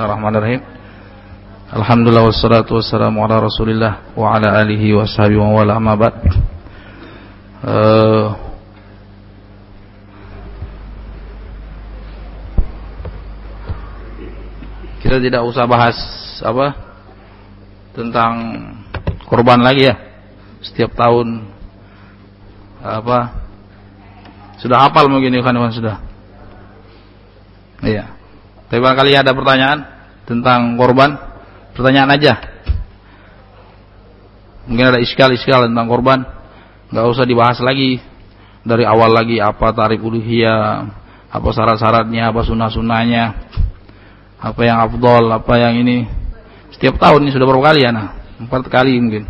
Bismillahirrahmanirrahim. Alhamdulillah wassalatu wassalamu ala Rasulillah wa ala alihi wa wa wala amma ba'd. Uh, kita tidak usah bahas apa tentang korban lagi ya. Setiap tahun apa sudah hafal mungkin kan sudah. Tapi barangkali ada pertanyaan tentang korban, pertanyaan aja. Mungkin ada iskal-iskal tentang korban, nggak usah dibahas lagi dari awal lagi apa tarif uluhiyah, apa syarat-syaratnya, apa sunnah-sunnahnya, apa yang afdol, apa yang ini. Setiap tahun ini sudah berapa kali ya? Nah, empat kali mungkin.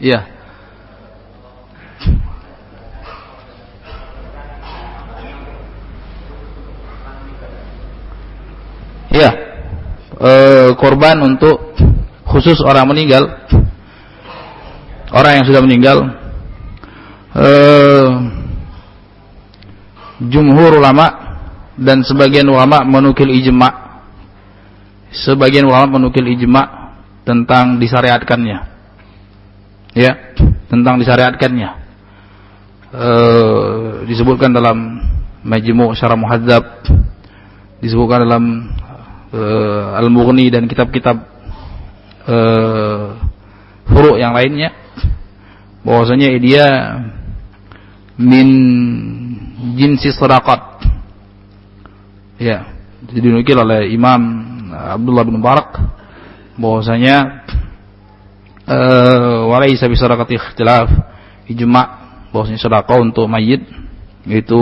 Iya. Ya, e, korban untuk khusus orang meninggal, orang yang sudah meninggal. E, jumhur ulama dan sebagian ulama menukil ijma. Sebagian ulama menukil ijma tentang disyariatkannya. Ya, tentang disyariatkannya. E, disebutkan dalam Majmu' Syarah Muhadzab disebutkan dalam uh, Al-Mughni dan kitab-kitab uh, yang lainnya. Bahwasanya dia min jinsi sedekah ya dinukil oleh Imam Abdullah bin Mubarak bahwasanya uh, walaysa bi sadaqati ikhtilaf ijma bahwasanya sedekah untuk mayit itu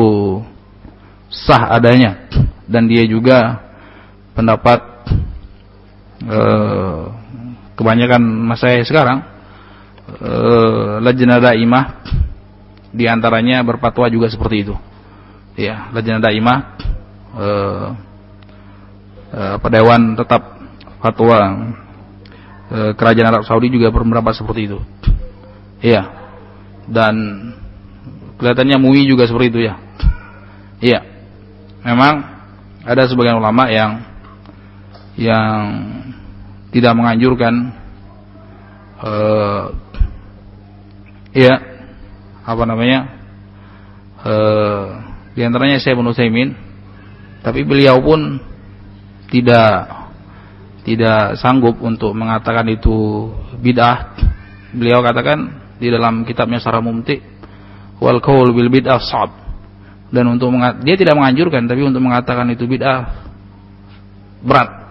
sah adanya. Dan dia juga pendapat eh, kebanyakan masa sekarang eh, lajnah daimah di antaranya berfatwa juga seperti itu. Ya lajnah daimah eh, eh, dewan tetap fatwa eh, kerajaan Arab Saudi juga berpendapat seperti itu. Iya. Dan kelihatannya MUI juga seperti itu ya. Iya. Memang ada sebagian ulama yang yang tidak menganjurkan uh, ya apa namanya uh, di antaranya saya Ibnu Saimin tapi beliau pun tidak tidak sanggup untuk mengatakan itu bid'ah. Beliau katakan di dalam kitabnya Sarah Mumti wal qaul bil bid'ah sab dan untuk dia tidak menganjurkan tapi untuk mengatakan itu bid'ah berat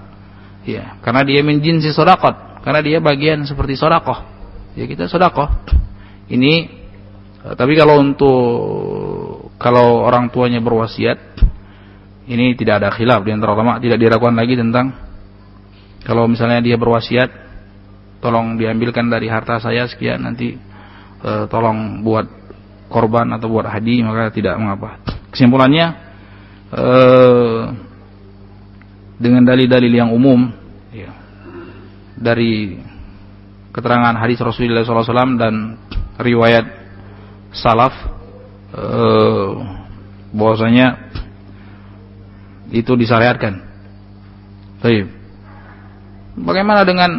Ya, karena dia min jinsi sodakot. Karena dia bagian seperti sodakoh. Ya kita sodakoh. Ini, eh, tapi kalau untuk kalau orang tuanya berwasiat, ini tidak ada khilaf di antara ulama, tidak diragukan lagi tentang kalau misalnya dia berwasiat, tolong diambilkan dari harta saya sekian nanti e, tolong buat korban atau buat hadi maka tidak mengapa. Kesimpulannya e, dengan dalil-dalil yang umum ya, dari keterangan hadis Rasulullah SAW dan riwayat salaf eh, bahwasanya itu disyariatkan. Baik. Bagaimana dengan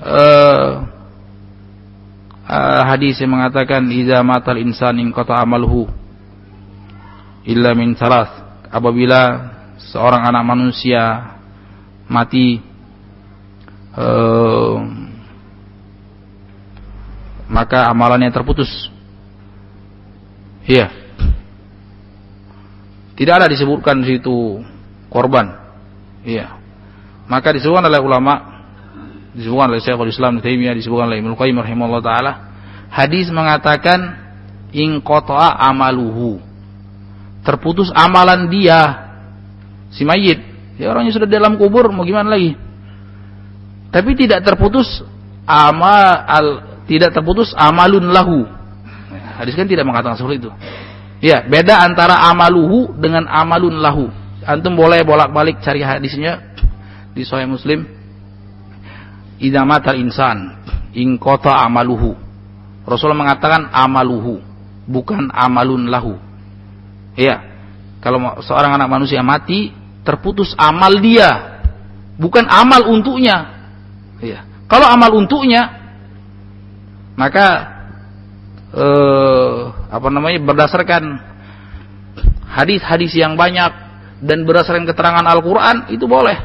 eh, eh, hadis yang mengatakan iza matal insan in qata amalhu illa min salas apabila seorang anak manusia mati eh, maka amalannya terputus. Iya. Tidak ada disebutkan di situ korban. Iya. Maka disebutkan oleh ulama, disebutkan oleh Syekhul Islam Taimiyah, disebutkan oleh Ibnu Qayyim rahimahullah taala, hadis mengatakan in qata'a amaluhu. Terputus amalan dia si mayit. Ya orangnya sudah dalam kubur mau gimana lagi? Tapi tidak terputus amal al, tidak terputus amalun lahu. Hadis kan tidak mengatakan seperti itu. Ya, beda antara amaluhu dengan amalun lahu. Antum boleh bolak-balik cari hadisnya di Sahih Muslim. Idza matal insan in amaluhu. Rasulullah mengatakan amaluhu, bukan amalun lahu. Iya. Kalau seorang anak manusia mati, terputus amal dia bukan amal untuknya. Ya. Kalau amal untuknya, maka eh, apa namanya berdasarkan hadis-hadis yang banyak dan berdasarkan keterangan Al-Quran itu boleh.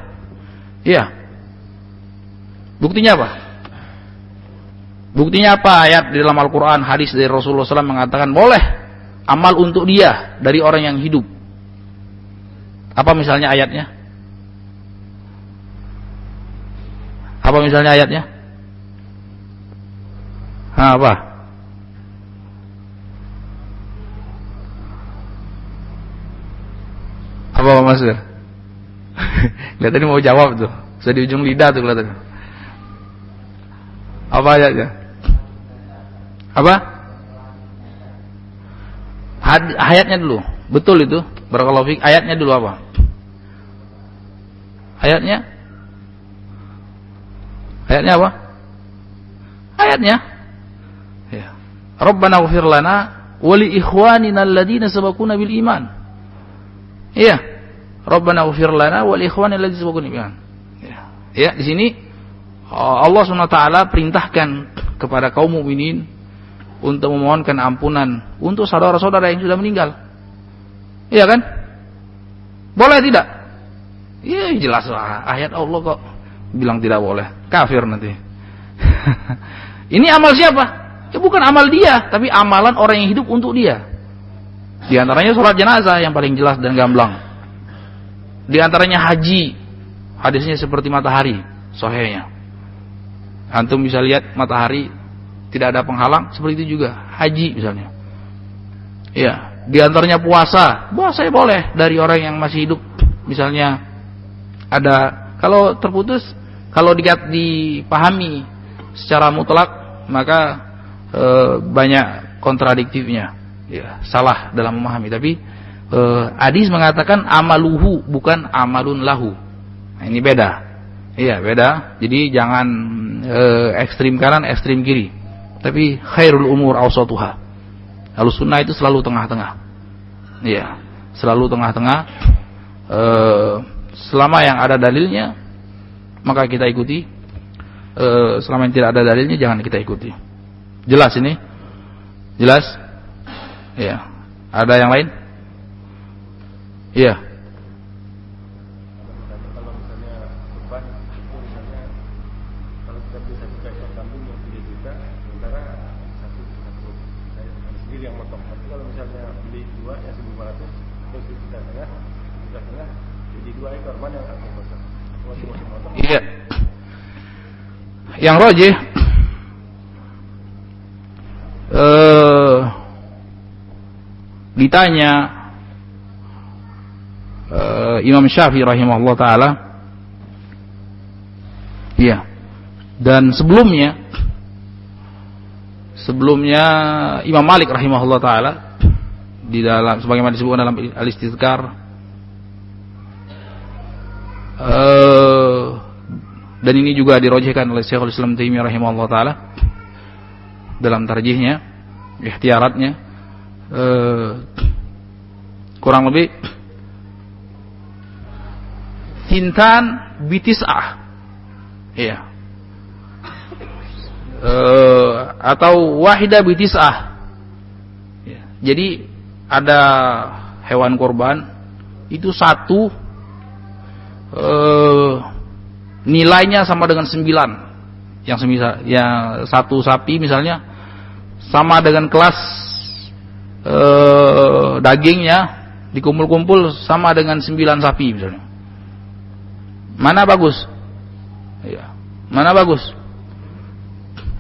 Iya. Buktinya apa? Buktinya apa ayat di dalam Al-Quran, hadis dari Rasulullah SAW mengatakan boleh amal untuk dia dari orang yang hidup. Apa misalnya ayatnya? Apa misalnya ayatnya? Hah, apa? Apa Mas? Kelihatan mau jawab tuh. Sudah di ujung lidah tuh kelihatan. Apa ayatnya? Apa? Had, ayatnya dulu. Betul itu. Barakallahu Ayatnya dulu apa? Ayatnya? Ayatnya apa? Ayatnya. Ya. Rabbana ghfir lana wa li ikhwanina alladziina sabaquna bil iman. Iya. Rabbana ghfir lana wa li ikhwanina alladziina sabaquna bil iman. Ya. ya, di sini Allah SWT perintahkan kepada kaum mukminin untuk memohonkan ampunan untuk saudara-saudara yang sudah meninggal. Iya kan? Boleh tidak? Iya jelas lah ayat Allah kok bilang tidak boleh, kafir nanti. Ini amal siapa? Ya bukan amal dia, tapi amalan orang yang hidup untuk dia. Di antaranya sholat jenazah yang paling jelas dan gamblang. Di antaranya haji, hadisnya seperti matahari, sohenya. Antum bisa lihat matahari tidak ada penghalang, seperti itu juga haji misalnya. Ya, di antaranya puasa, puasa ya boleh dari orang yang masih hidup. Misalnya ada kalau terputus kalau dipahami secara mutlak maka e, banyak kontradiktifnya. Ya, salah dalam memahami. Tapi e, hadis mengatakan amaluhu bukan amalun lahu. Nah, ini beda. Iya, beda. Jadi jangan e, ekstrim kanan, ekstrim kiri. Tapi khairul umur awsatuha. Lalu sunnah itu selalu tengah-tengah. Iya, selalu tengah-tengah. E, selama yang ada dalilnya maka kita ikuti. E, selama yang tidak ada dalilnya jangan kita ikuti. Jelas ini? Jelas? Ya ada yang lain? Iya yang rojih. Uh, ditanya uh, Imam Syafi'i rahimahullah taala. Iya. Dan sebelumnya sebelumnya Imam Malik rahimahullah taala di dalam sebagaimana disebutkan dalam al-istizkar uh, dan ini juga dirojihkan oleh Syekhul Islam Taimiyah rahimahullah taala dalam tarjihnya, ikhtiaratnya eh, kurang lebih hintan bitis'ah. Iya. Eh, atau wahida bitis'ah. Ya. Jadi ada hewan korban itu satu eh, nilainya sama dengan sembilan. Yang semisal yang satu sapi misalnya sama dengan kelas eh, dagingnya dikumpul-kumpul sama dengan sembilan sapi misalnya. Mana bagus? Ya mana bagus?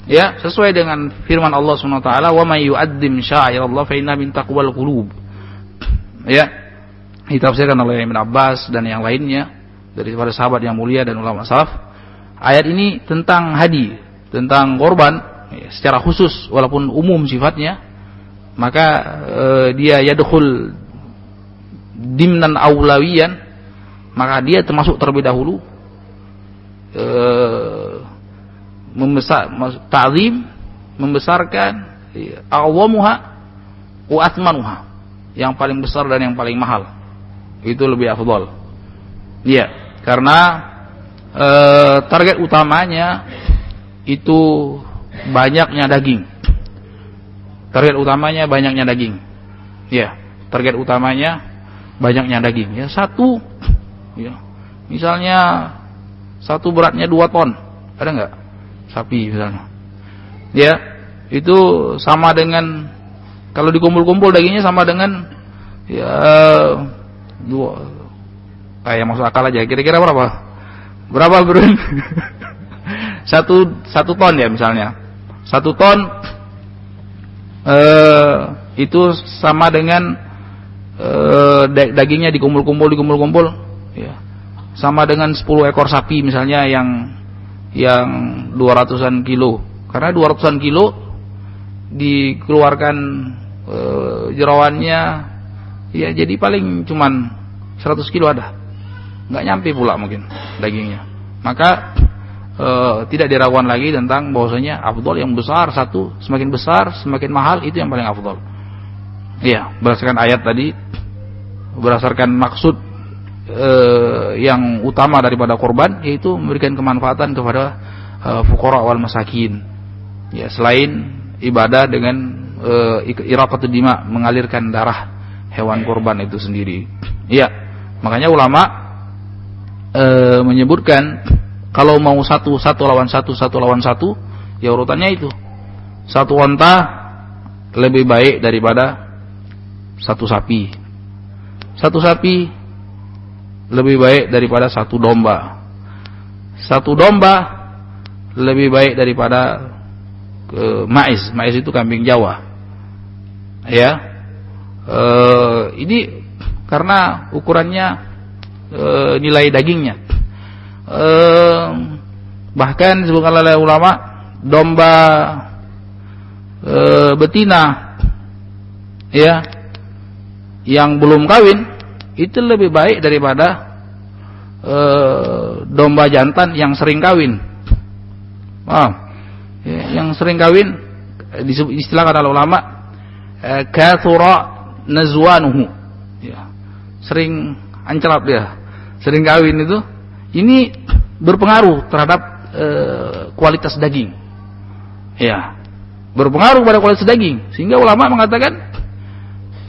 Ya sesuai dengan firman Allah Subhanahu wa taala wa may yu'azzim sya'irallah fa inna min taqwal qulub. Ya ditafsirkan oleh Ibn Abbas dan yang lainnya dari para sahabat yang mulia dan ulama salaf. Ayat ini tentang hadi, tentang korban ya, secara khusus walaupun umum sifatnya, maka eh, dia yadkhul dimnan aulawiyan, maka dia termasuk terlebih dahulu eh, ta'zim membesarkan ya, awamuha wa athmanuha yang paling besar dan yang paling mahal itu lebih afdal. Iya. Karena eh, target utamanya itu banyaknya daging. Target utamanya banyaknya daging. Ya, target utamanya banyaknya daging. Ya, satu ya. Misalnya satu beratnya dua ton. Ada nggak? Sapi misalnya. Ya, itu sama dengan kalau dikumpul-kumpul dagingnya sama dengan ya dua kayak masuk akal aja. Kira-kira berapa? Berapa bro? satu satu ton ya misalnya. Satu ton eh, itu sama dengan eh, dagingnya dikumpul-kumpul dikumpul-kumpul ya. Sama dengan 10 ekor sapi misalnya yang yang 200-an kilo. Karena 200-an kilo dikeluarkan eh, jerawannya ya jadi paling cuman 100 kilo ada nggak nyampe pula mungkin dagingnya. Maka e, tidak diragukan lagi tentang bahwasanya afdol yang besar satu semakin besar semakin mahal itu yang paling afdol. Iya, berdasarkan ayat tadi berdasarkan maksud e, yang utama daripada korban yaitu memberikan kemanfaatan kepada e, fukara wal masakin. Ya, selain ibadah dengan e, iraqatul dima mengalirkan darah hewan korban itu sendiri. Iya, makanya ulama e, menyebutkan kalau mau satu satu lawan satu satu lawan satu ya urutannya itu. Satu onta lebih baik daripada satu sapi. Satu sapi lebih baik daripada satu domba. Satu domba lebih baik daripada e, mais. Mais itu kambing Jawa. Ya. E, ini karena ukurannya e, nilai dagingnya. E, bahkan disebutkan oleh ulama domba e, betina ya yang belum kawin itu lebih baik daripada e, domba jantan yang sering kawin. Oh, ya, yang sering kawin istilahkan oleh ulama kathura nazwanuhu. Ya, sering ancelap dia. Sering kawin itu. Ini berpengaruh terhadap e, kualitas daging. Ya. Berpengaruh pada kualitas daging. Sehingga ulama mengatakan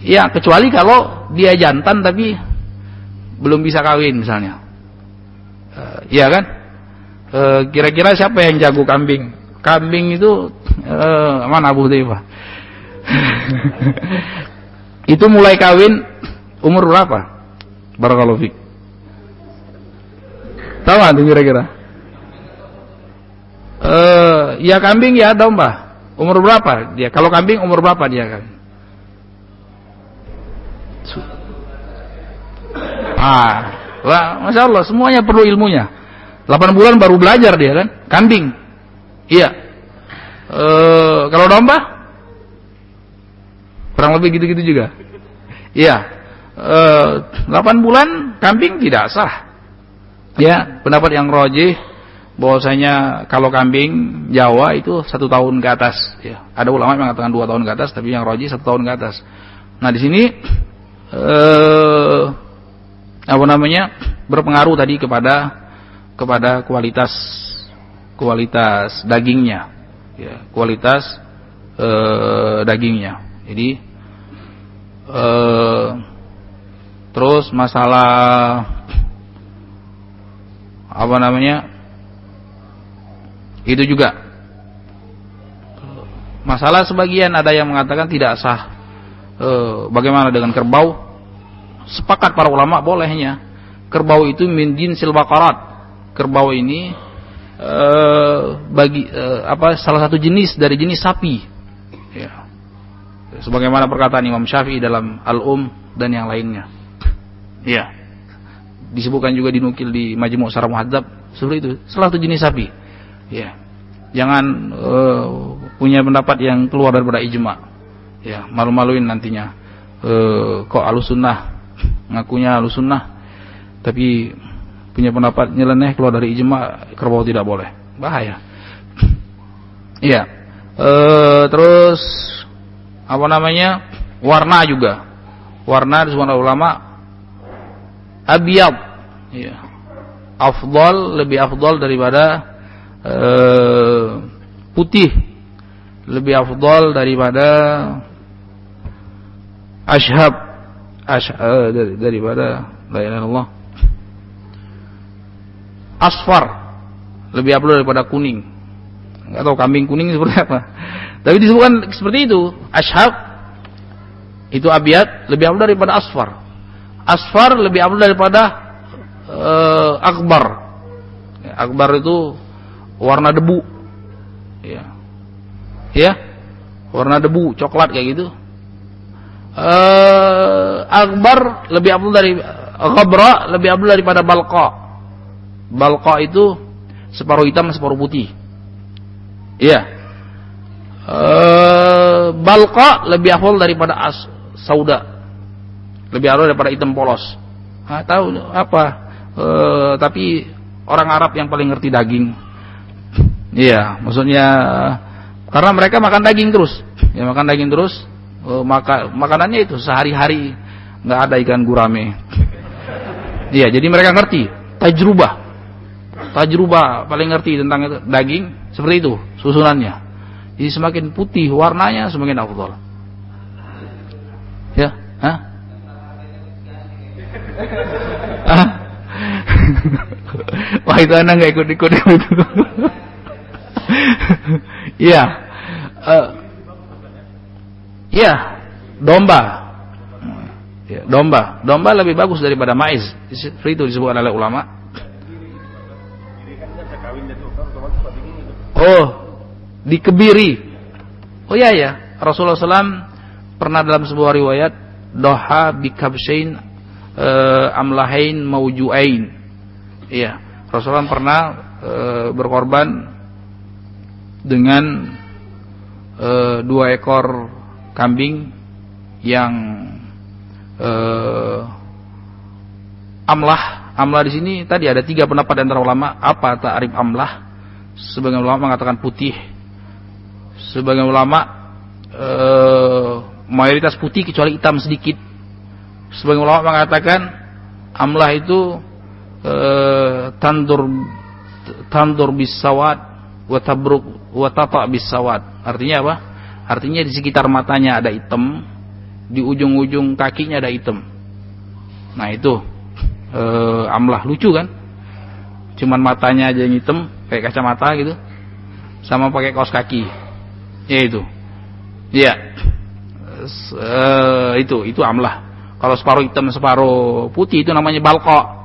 ya kecuali kalau dia jantan tapi belum bisa kawin misalnya. E, ya kan? Kira-kira e, siapa yang jago kambing? Kambing itu e, mana Abu Dhaifah itu mulai kawin umur berapa Barakallahu fiik. Tahu antum kira-kira? Eh, ya kambing ya domba. Umur berapa dia? Kalau kambing umur berapa dia kan? Ah, wah, masya Allah semuanya perlu ilmunya. 8 bulan baru belajar dia kan? Kambing. Iya. Eh, kalau domba? Kurang lebih gitu-gitu juga. Iya. 8 eh, bulan kambing tidak sah. Ya, pendapat yang rojih bahwasanya kalau kambing Jawa itu satu tahun ke atas. Ya, ada ulama yang mengatakan dua tahun ke atas, tapi yang rojih satu tahun ke atas. Nah di sini eh, apa namanya berpengaruh tadi kepada kepada kualitas kualitas dagingnya, ya, kualitas eh, dagingnya. Jadi eh, Terus masalah apa namanya? Itu juga masalah sebagian ada yang mengatakan tidak sah. E, bagaimana dengan kerbau? Sepakat para ulama bolehnya. Kerbau itu min jinsil baqarat. Kerbau ini e, bagi e, apa salah satu jenis dari jenis sapi. Ya. Sebagaimana perkataan Imam Syafi'i dalam Al-Um dan yang lainnya. Iya. Disebutkan juga dinukil di Majmu' Syarah Muhadzab seperti itu. Salah satu jenis sapi. Ya. Jangan uh, punya pendapat yang keluar daripada ijma. Ya, malu-maluin nantinya. Uh, kok alusunnah ngakunya alusunnah tapi punya pendapat nyeleneh keluar dari ijma kerbau tidak boleh. Bahaya. Iya. Uh, terus apa namanya? Warna juga. Warna di ulama abiyab ya. afdol lebih afdol daripada uh, putih. Lebih afdol daripada ashab. Ash, uh, dari, daripada la ilaha illallah. Asfar. Lebih afdol daripada kuning. Nggak tahu kambing kuning seperti apa. Tapi disebutkan seperti itu. Ashab itu abiat lebih afdol daripada asfar asfar lebih afdol daripada uh, akbar. Akbar itu warna debu. Ya. Ya? Warna debu coklat kayak gitu. Uh, akbar lebih afdol dari ghabra lebih afdol daripada balqa. Balqa itu separuh hitam separuh putih. Iya uh, balqa lebih afdol daripada as sauda lebih afdol daripada hitam polos. Nah, tahu apa uh, tapi orang Arab yang paling ngerti daging. Iya maksudnya karena mereka makan daging terus. Ya makan daging terus uh, maka makanannya itu sehari-hari. Nggak ada ikan gurame. Iya jadi mereka ngerti. Tajrubah. Tajrubah paling ngerti tentang daging seperti itu susunannya. Jadi semakin putih warnanya semakin afdal ya Hah? Hah? Wah itu anak nggak ikut-ikut itu. Iya. Uh, iya, domba. Ya, domba. Domba lebih bagus daripada maiz. Itu disebut oleh ulama. Oh, dikebiri. Oh iya ya, Rasulullah SAW pernah dalam sebuah riwayat doha bikabshain uh, amlahain maujuain. Iya, Rasulullah pernah uh, berkorban dengan e, dua ekor kambing yang e, amlah. Amlah di sini tadi ada tiga pendapat antara ulama. Apa ta'rif amlah? Sebagian ulama mengatakan putih. Sebagian ulama mayoritas putih kecuali hitam sedikit sebagian ulama mengatakan amlah itu e, tandur tandur bisawat watabruk watata bisawat. Artinya apa? Artinya di sekitar matanya ada hitam, di ujung-ujung kakinya ada hitam. Nah itu e, amlah lucu kan? Cuman matanya aja yang hitam, kayak kacamata gitu, sama pakai kaos kaki. Ya itu, ya e, itu itu amlah. Kalau separuh hitam separuh putih itu namanya balko.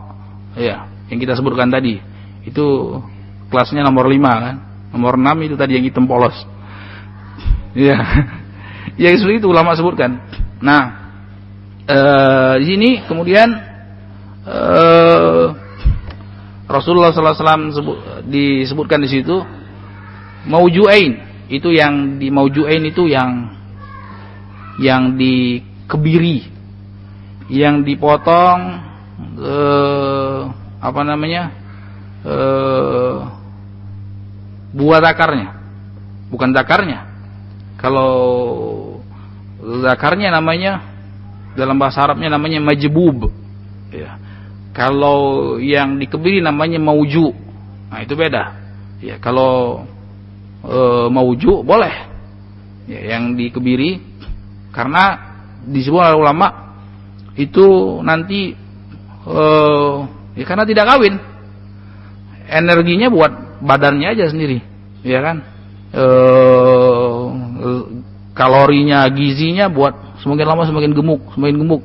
Ya, yang kita sebutkan tadi. Itu kelasnya nomor 5 kan Nomor 6 itu tadi yang hitam polos. Iya. ya seperti itu ulama sebutkan. Nah, ee, di sini kemudian ee, Rasulullah SAW sebut, disebutkan di situ maujuain itu yang di maujuain itu yang yang dikebiri yang dipotong ee, apa namanya ee, buah zakarnya. Bukan zakarnya. Kalau zakarnya namanya dalam bahasa Arabnya namanya majbub. Ya. Kalau yang dikebiri namanya mauju. Nah itu beda. Ya kalau e, mauju boleh. Ya, yang dikebiri karena disebut oleh ulama itu nanti e, ya karena tidak kawin energinya buat badannya aja sendiri, ya kan? E, kalorinya, gizinya buat semakin lama semakin gemuk, semakin gemuk.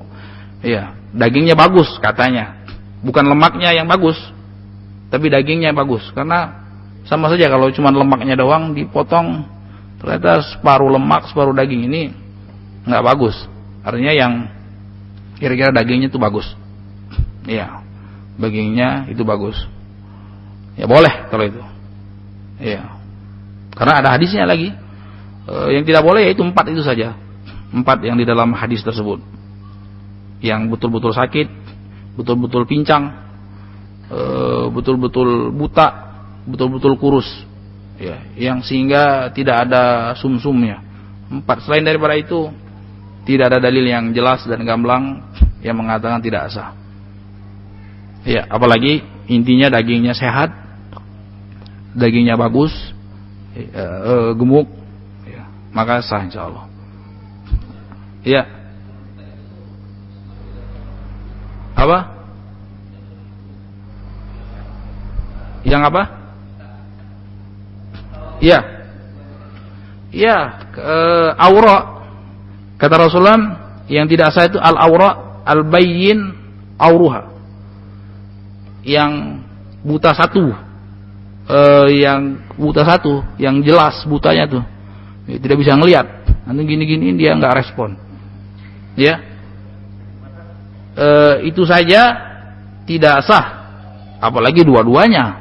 Iya, dagingnya bagus katanya. Bukan lemaknya yang bagus, tapi dagingnya yang bagus. Karena sama saja kalau cuma lemaknya doang dipotong, ternyata separuh lemak, separuh daging ini nggak bagus. Artinya yang kira-kira dagingnya itu bagus. Iya, dagingnya itu bagus. Ya boleh kalau itu. Ya. Karena ada hadisnya lagi. E, yang tidak boleh yaitu empat itu saja. Empat yang di dalam hadis tersebut. Yang betul-betul sakit, betul-betul pincang, e, betul-betul buta, betul-betul kurus. Ya, yang sehingga tidak ada sumsumnya. Empat. Selain daripada itu, tidak ada dalil yang jelas dan gamblang yang mengatakan tidak sah. Ya, apalagi intinya dagingnya sehat, dagingnya bagus, e, e, gemuk, ya, maka sah insya Allah. Iya. Apa? Yang apa? Iya. Iya, e, aura. Kata Rasulullah yang tidak sah itu al-aura al-bayyin auruha. Yang buta satu. E, yang buta satu, yang jelas butanya tuh. Ya, tidak bisa ngelihat. Nanti gini-gini dia nggak respon ya e, itu saja tidak sah apalagi dua-duanya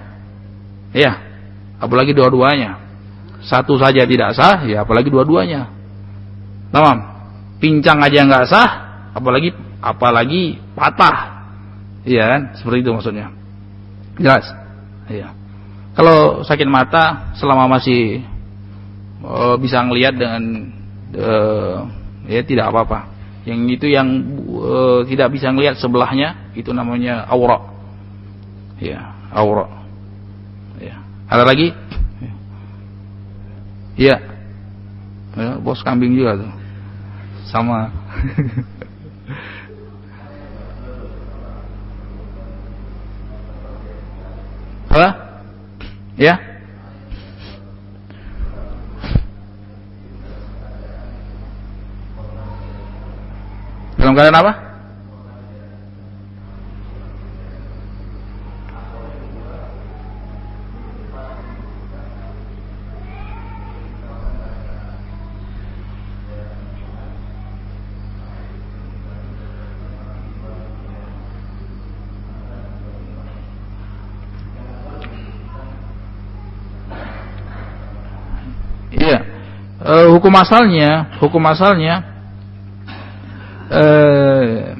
ya apalagi dua-duanya satu saja tidak sah ya apalagi dua-duanya tamam pincang aja nggak sah apalagi apalagi patah. Iya kan? Seperti itu maksudnya. Jelas? Iya. Kalau sakit mata selama masih e, bisa ngelihat dengan e, ya tidak apa-apa. Yang itu yang e, tidak bisa melihat sebelahnya itu namanya aura. Ya aura. Ya ada lagi? Ya, ya bos kambing juga tuh sama. Apa? Ya? Dalam keadaan apa? Iya. Uh, hukum asalnya, hukum asalnya eh,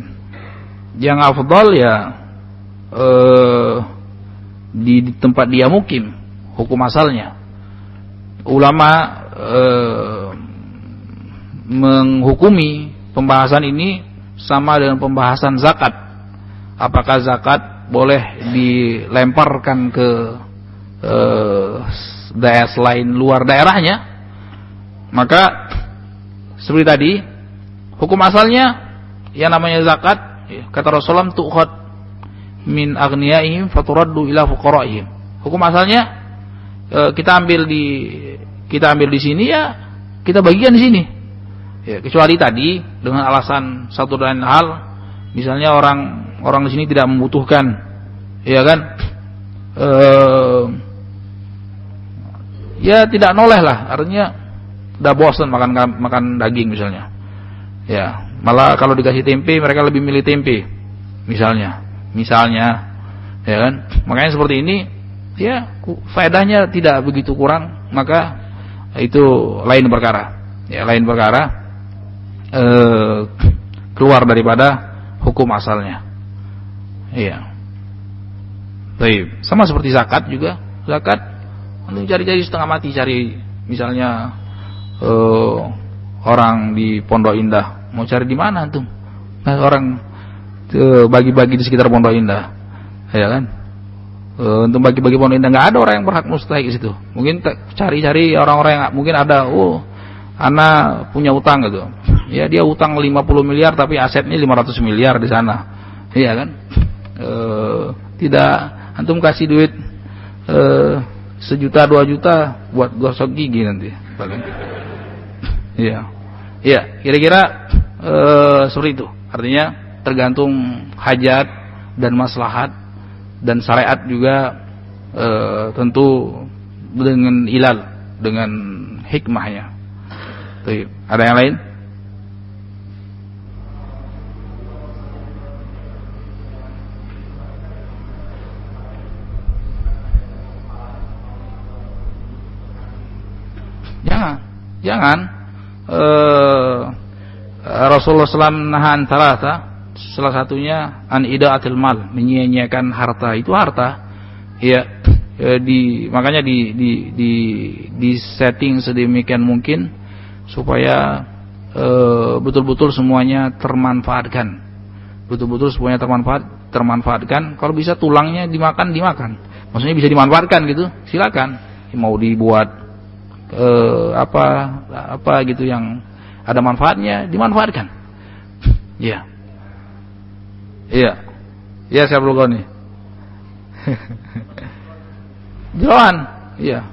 yang afdal ya eh, di, di tempat dia mukim hukum asalnya. Ulama eh, menghukumi pembahasan ini sama dengan pembahasan zakat. Apakah zakat boleh dilemparkan ke eh, daerah selain luar daerahnya maka seperti tadi Hukum asalnya yang namanya zakat ya, kata Rasulullah tu'khad min aghniyaihim faturaddu ila fuqaraihim. Hukum asalnya e, kita ambil di kita ambil di sini ya kita bagikan di sini. Ya, kecuali tadi dengan alasan satu dan hal misalnya orang orang di sini tidak membutuhkan ya kan e, ya tidak noleh lah artinya udah bosan makan makan daging misalnya Ya, malah kalau dikasih tempe mereka lebih milih tempe. Misalnya, misalnya ya kan? Makanya seperti ini ya faedahnya tidak begitu kurang, maka itu lain perkara. Ya, lain perkara eh, keluar daripada hukum asalnya. Iya. Baik, sama seperti zakat juga. Zakat cari-cari setengah mati cari misalnya eh, orang di Pondok Indah Mau cari di mana tuh? Nah, orang bagi-bagi di sekitar Pondok Indah. Ya kan? E, untuk bagi-bagi Pondok Indah nggak ada orang yang berhak mustahik di situ. Mungkin cari-cari orang-orang yang mungkin ada, oh, anak punya utang gitu. Ya dia utang 50 miliar tapi asetnya 500 miliar di sana. Iya kan? E, tidak antum kasih duit e, sejuta dua juta buat gosok gigi nanti. Iya. Iya, kira-kira e, seperti itu. Artinya tergantung hajat dan maslahat dan syariat juga e, tentu dengan ilal, dengan hikmahnya. Ada yang lain? Jangan, jangan. Eh, Rasulullah SAW nahan talata salah satunya an idaatil mal menyia-nyiakan harta. Itu harta. Ya e, di makanya di di di di setting sedemikian mungkin supaya betul betul-betul semuanya termanfaatkan. Betul-betul semuanya termanfaat termanfaatkan, kalau bisa tulangnya dimakan, dimakan. Maksudnya bisa dimanfaatkan gitu, silakan. Mau dibuat eh, apa apa gitu yang ada manfaatnya, dimanfaatkan. Iya. Iya. Iya, saya nih. Jeroan, iya.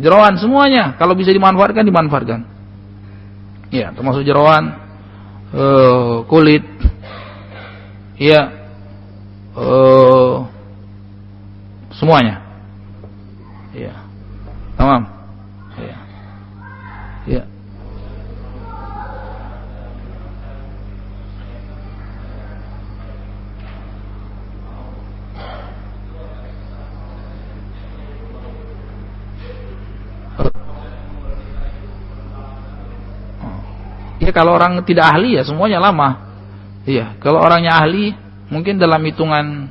Jeroan semuanya kalau bisa dimanfaatkan dimanfaatkan. Ya, termasuk jeroan, uh, kulit, ya, uh, semuanya. Ya, tamam. Ya, ya. Ya kalau orang tidak ahli ya semuanya lama. Iya, kalau orangnya ahli mungkin dalam hitungan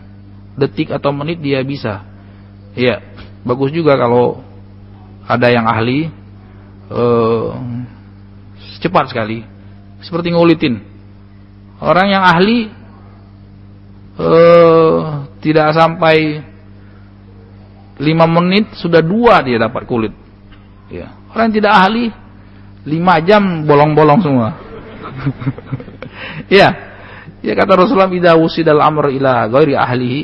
detik atau menit dia bisa. Iya, bagus juga kalau ada yang ahli eh, cepat sekali. Seperti ngulitin. Orang yang ahli eh, tidak sampai lima menit sudah dua dia dapat kulit. Ya. Orang yang tidak ahli lima jam bolong-bolong semua. ya, ya kata Rasulullah idza wusidal amr ila ghairi ahlihi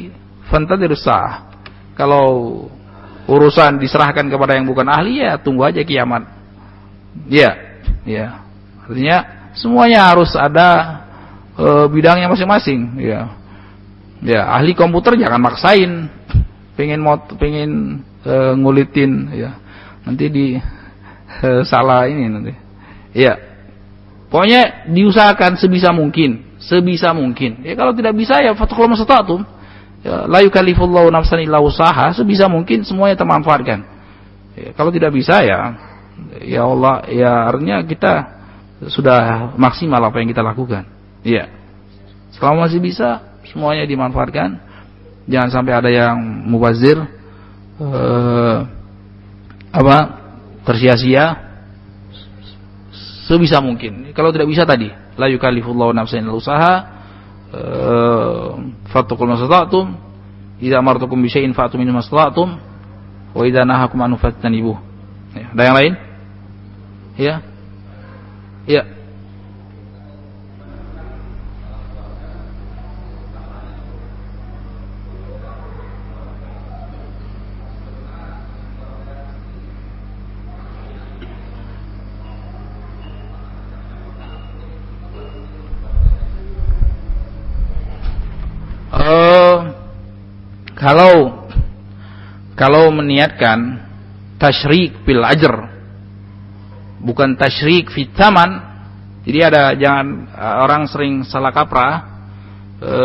fantadir sah. Kalau urusan diserahkan kepada yang bukan ahli ya tunggu aja kiamat. Ya, ya. Artinya semuanya harus ada e, bidangnya masing-masing, ya. Ya, ahli komputer jangan maksain pengen mau pengen e, ngulitin ya. Nanti di salah ini nanti. Iya. Pokoknya diusahakan sebisa mungkin, sebisa mungkin. Ya kalau tidak bisa ya fatakul masatatum. Ya, la yukallifullahu nafsan illa usaha, sebisa mungkin semuanya termanfaatkan. Ya, kalau tidak bisa ya ya Allah ya artinya kita sudah maksimal apa yang kita lakukan. Iya. Selama masih bisa semuanya dimanfaatkan. Jangan sampai ada yang mubazir eh, apa tersia-sia sebisa mungkin. Kalau tidak bisa tadi, la yukallifullahu nafsan illa usaha uh, fattaqul mastata'tum idza amartukum bi syai'in fa'tu minhu mastata'tum wa idza nahakum anhu fattanibuh. Ya, ada yang lain? Ya. Ya. Kalau kalau meniatkan tasyrik bil ajr bukan tasyrik fit taman jadi ada jangan eh, orang sering salah kaprah e,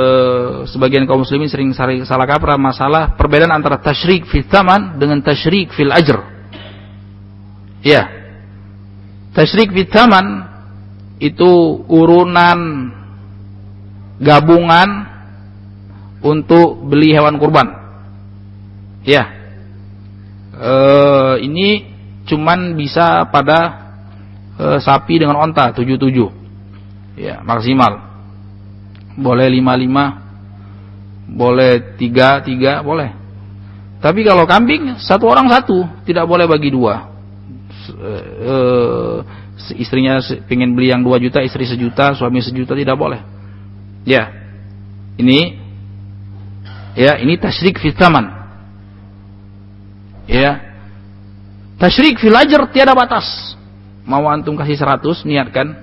sebagian kaum muslimin sering salah kaprah masalah perbedaan antara tasyrik fit taman dengan tasyrik fil ajr. Ya. Tasyrik fit taman itu urunan gabungan untuk beli hewan kurban. Ya. E, ini cuman bisa pada e, sapi dengan onta 77. Ya, maksimal. Boleh 55, boleh 3 3 boleh. Tapi kalau kambing satu orang satu, tidak boleh bagi dua. E, e, istrinya pengen beli yang 2 juta, istri sejuta, suami sejuta tidak boleh. Ya. Ini Ya, ini tasyrik fil taman. Ya. Tasyrik fil ajr tiada batas. Mau antum kasih 100 niatkan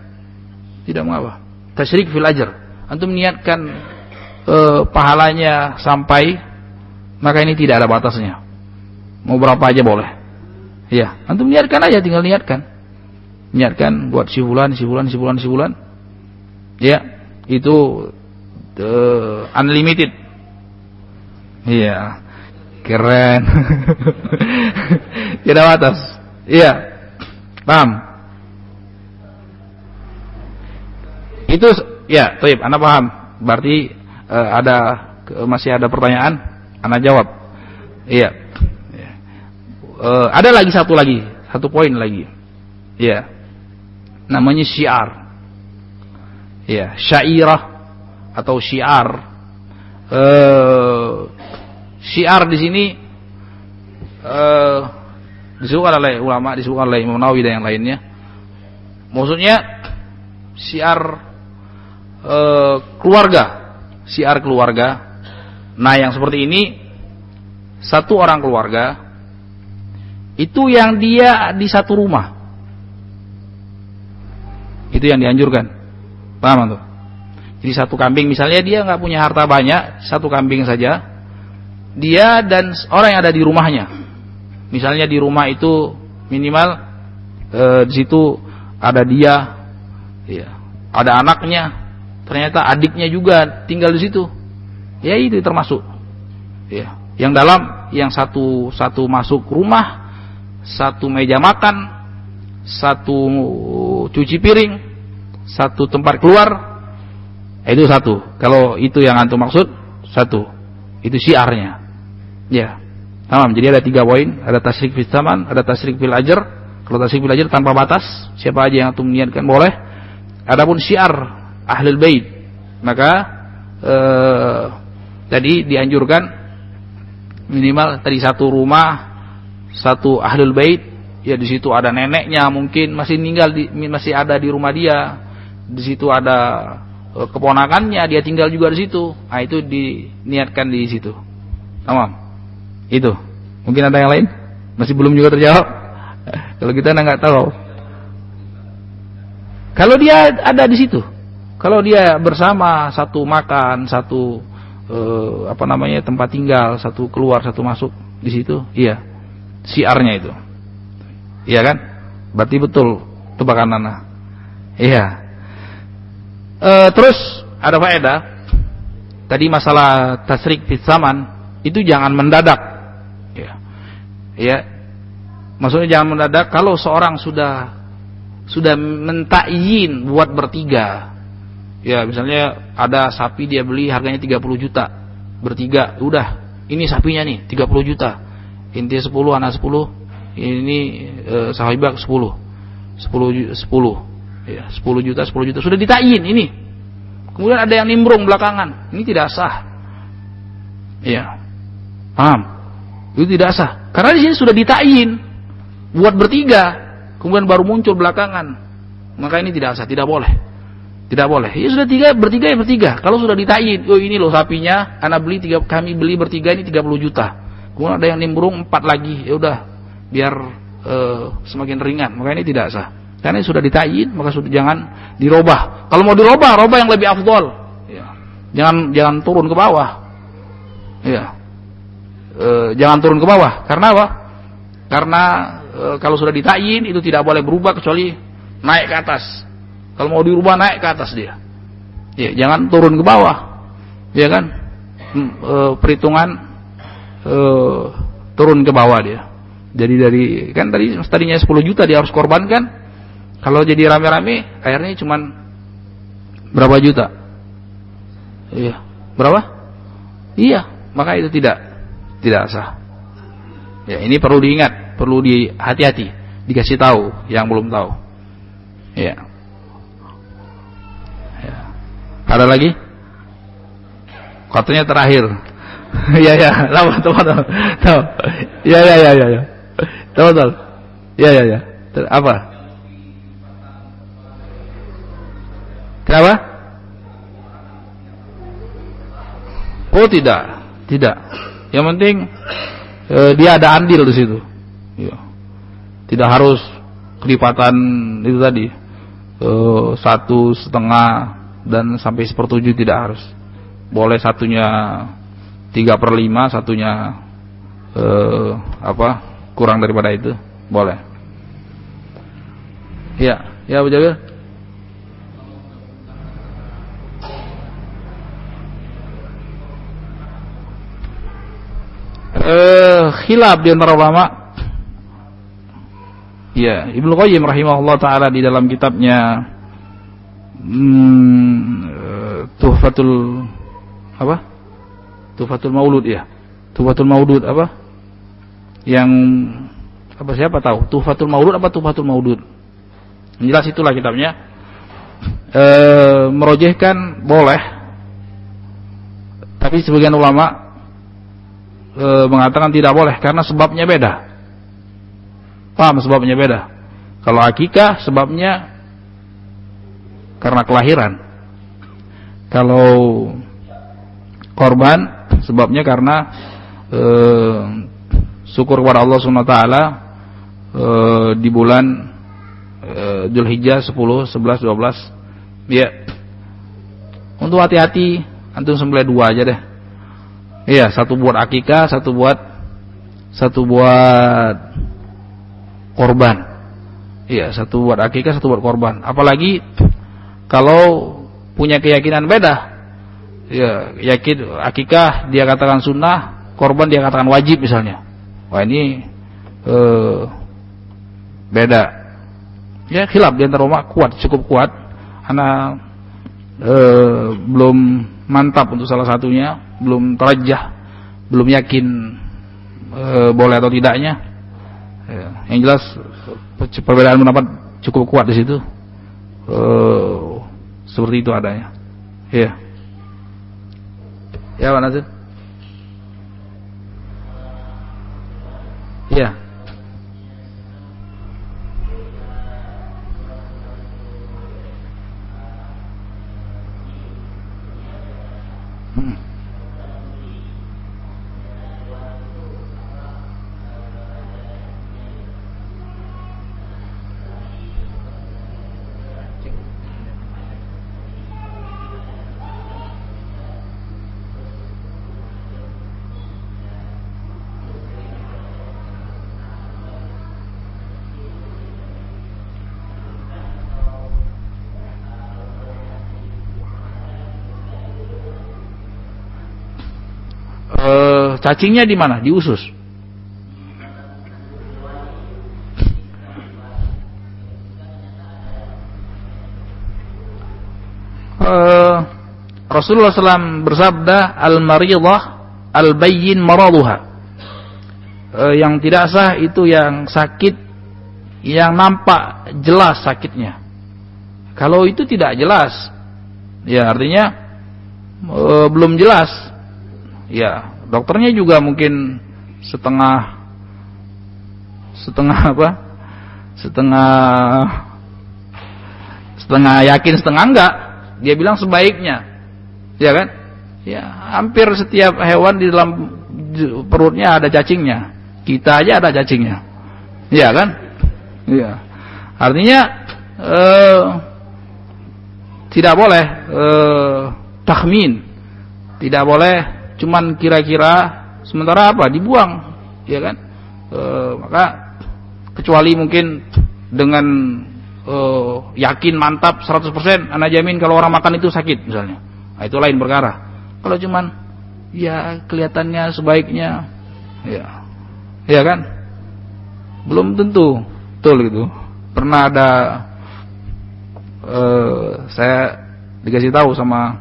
tidak mengapa. Tasyrik fil ajr. Antum niatkan eh, pahalanya sampai maka ini tidak ada batasnya. Mau berapa aja boleh. Ya, antum niatkan aja tinggal niatkan. Niatkan buat si bulan, si bulan, si bulan, si bulan. Ya, itu uh, unlimited Iya. Keren. Tidak batas. Iya. Paham? Itu ya, Taib, Anda paham. Berarti uh, ada masih ada pertanyaan? Anda jawab. Iya. Uh, ada lagi satu lagi, satu poin lagi. Iya. Namanya syiar. Iya, syairah atau syiar eh, syiar di sini eh, disebutkan oleh ulama, disebutkan oleh Imam Nawawi dan yang lainnya. Maksudnya syiar eh, keluarga, syiar keluarga. Nah, yang seperti ini satu orang keluarga itu yang dia di satu rumah. Itu yang dianjurkan. Paham tuh? Jadi satu kambing misalnya dia nggak punya harta banyak, satu kambing saja. Dia dan orang yang ada di rumahnya. Misalnya di rumah itu minimal e, di situ ada dia, ya, ada anaknya, ternyata adiknya juga tinggal di situ. Ya itu termasuk. Ya, yang dalam yang satu satu masuk rumah, satu meja makan, satu cuci piring, satu tempat keluar, itu satu. Kalau itu yang antum maksud, satu. Itu syiarnya. Ya. Tamam. Jadi ada tiga poin. Ada tasrik fil zaman, ada tasrik fil ajar. Kalau tasrik fil ajar tanpa batas, siapa aja yang antum niatkan boleh. Adapun syiar ahlul bait, maka eh, tadi dianjurkan minimal tadi satu rumah, satu ahlul bait, ya di situ ada neneknya mungkin masih tinggal di, masih ada di rumah dia. Di situ ada Eh, keponakannya dia tinggal juga di situ. Nah, itu diniatkan di situ. Tamam. Itu. Mungkin ada yang lain? Masih belum juga terjawab. Kalau kita nggak tahu. Kalau dia ada di situ. Kalau dia bersama satu makan, satu eh, apa namanya tempat tinggal, satu keluar, satu masuk di situ, iya. Siarnya itu. Iya kan? Berarti betul tebakan Nana. Iya. E, terus ada faedah. Tadi masalah tasrik fit zaman itu jangan mendadak. Ya. Ya. Maksudnya jangan mendadak kalau seorang sudah sudah mentakyin buat bertiga. Ya, misalnya ada sapi dia beli harganya 30 juta. Bertiga, udah. Ini sapinya nih 30 juta. Inti 10, anak 10. Ini e, sahibak 10. 10 10 ya, 10 juta 10 juta sudah ditayin ini kemudian ada yang nimbrung belakangan ini tidak sah ya paham itu tidak sah. Karena di sini sudah ditayin buat bertiga. Kemudian baru muncul belakangan. Maka ini tidak sah tidak boleh. Tidak boleh. Ya sudah tiga bertiga ya bertiga. Kalau sudah ditayin oh ini loh sapinya anak beli tiga kami beli bertiga ini 30 juta. Kemudian ada yang nimbrung empat lagi. Ya udah biar uh, semakin ringan. Maka ini tidak sah. Karena sudah ditayin, maka sudah jangan dirubah. Kalau mau dirubah, robah yang lebih afdol. Ya. Jangan jangan turun ke bawah. Ya. E, jangan turun ke bawah. Karena apa? Karena e, kalau sudah ditayin itu tidak boleh berubah kecuali naik ke atas. Kalau mau dirubah naik ke atas dia. Ya, jangan turun ke bawah. Ya kan? E, perhitungan e, turun ke bawah dia. Jadi dari kan tadi tadinya 10 juta dia harus korbankan kalau jadi rame-rame, akhirnya cuma berapa juta? Iya. Berapa? Iya, maka itu tidak tidak sah. Ya, ini perlu diingat, perlu di hati-hati, dikasih tahu yang belum tahu. Ya. ya. Ada lagi? Katanya terakhir. Iya ya, lama tuh tahu. Ya ya ya ya ya. Tahu tahu. Ya ya ya. Apa? Kenapa? Oh tidak, tidak. Yang penting e, dia ada andil di situ. Ya. Tidak harus kelipatan itu tadi e, satu setengah dan sampai sepertujuh tidak harus. Boleh satunya tiga per lima, satunya e, apa kurang daripada itu, boleh. Ya, ya Bu Jabir. Uh, khilaf di antara ulama. Ya, Ibnu Qayyim rahimahullah taala di dalam kitabnya hmm, eh, Tuhfatul apa? Tuhfatul Maulud ya. Tuhfatul Maulud apa? Yang apa siapa tahu? Tuhfatul Maulud apa Tuhfatul Maudud? Jelas itulah kitabnya. E, merojehkan boleh Tapi sebagian ulama e, mengatakan tidak boleh karena sebabnya beda. Paham sebabnya beda? Kalau akikah sebabnya karena kelahiran. Kalau korban sebabnya karena e, syukur kepada Allah Subhanahu wa taala e, di bulan e, Zulhijjah 10, 11, 12. Ya. Untuk hati-hati antum sembelih dua aja deh. Iya, satu buat akikah, satu buat satu buat korban. Iya, satu buat akikah, satu buat korban. Apalagi kalau punya keyakinan beda, ya yakin akikah dia katakan sunnah, korban dia katakan wajib misalnya. Wah ini eh, beda. Ya khilaf di antara ulama kuat, cukup kuat. Karena eh, belum mantap untuk salah satunya, belum terajah, belum yakin eh, boleh atau tidaknya. Ya, yang jelas perbedaan pendapat cukup kuat di situ. Eh, seperti itu adanya. Iya. Ya, Pak Nasir. Iya. Hmm. Cacingnya di mana? Di usus. Eh, Rasulullah SAW bersabda, al-maridah al-bayyin maraduha. Uh, yang tidak sah itu yang sakit yang nampak jelas sakitnya. Kalau itu tidak jelas, ya artinya uh, belum jelas. Ya, dokternya juga mungkin setengah setengah apa? Setengah setengah yakin, setengah enggak. Dia bilang sebaiknya. Ya kan? Ya, hampir setiap hewan di dalam perutnya ada cacingnya. Kita aja ada cacingnya. Iya kan? Iya. Artinya eh, tidak boleh eh, tahmin. Tidak boleh cuman kira-kira sementara apa? Dibuang. Ya kan? Eh, maka kecuali mungkin dengan uh, yakin mantap 100% anak jamin kalau orang makan itu sakit misalnya. Nah, itu lain perkara. Kalau cuman ya kelihatannya sebaiknya ya ya kan? Belum tentu betul gitu. Pernah ada uh, saya dikasih tahu sama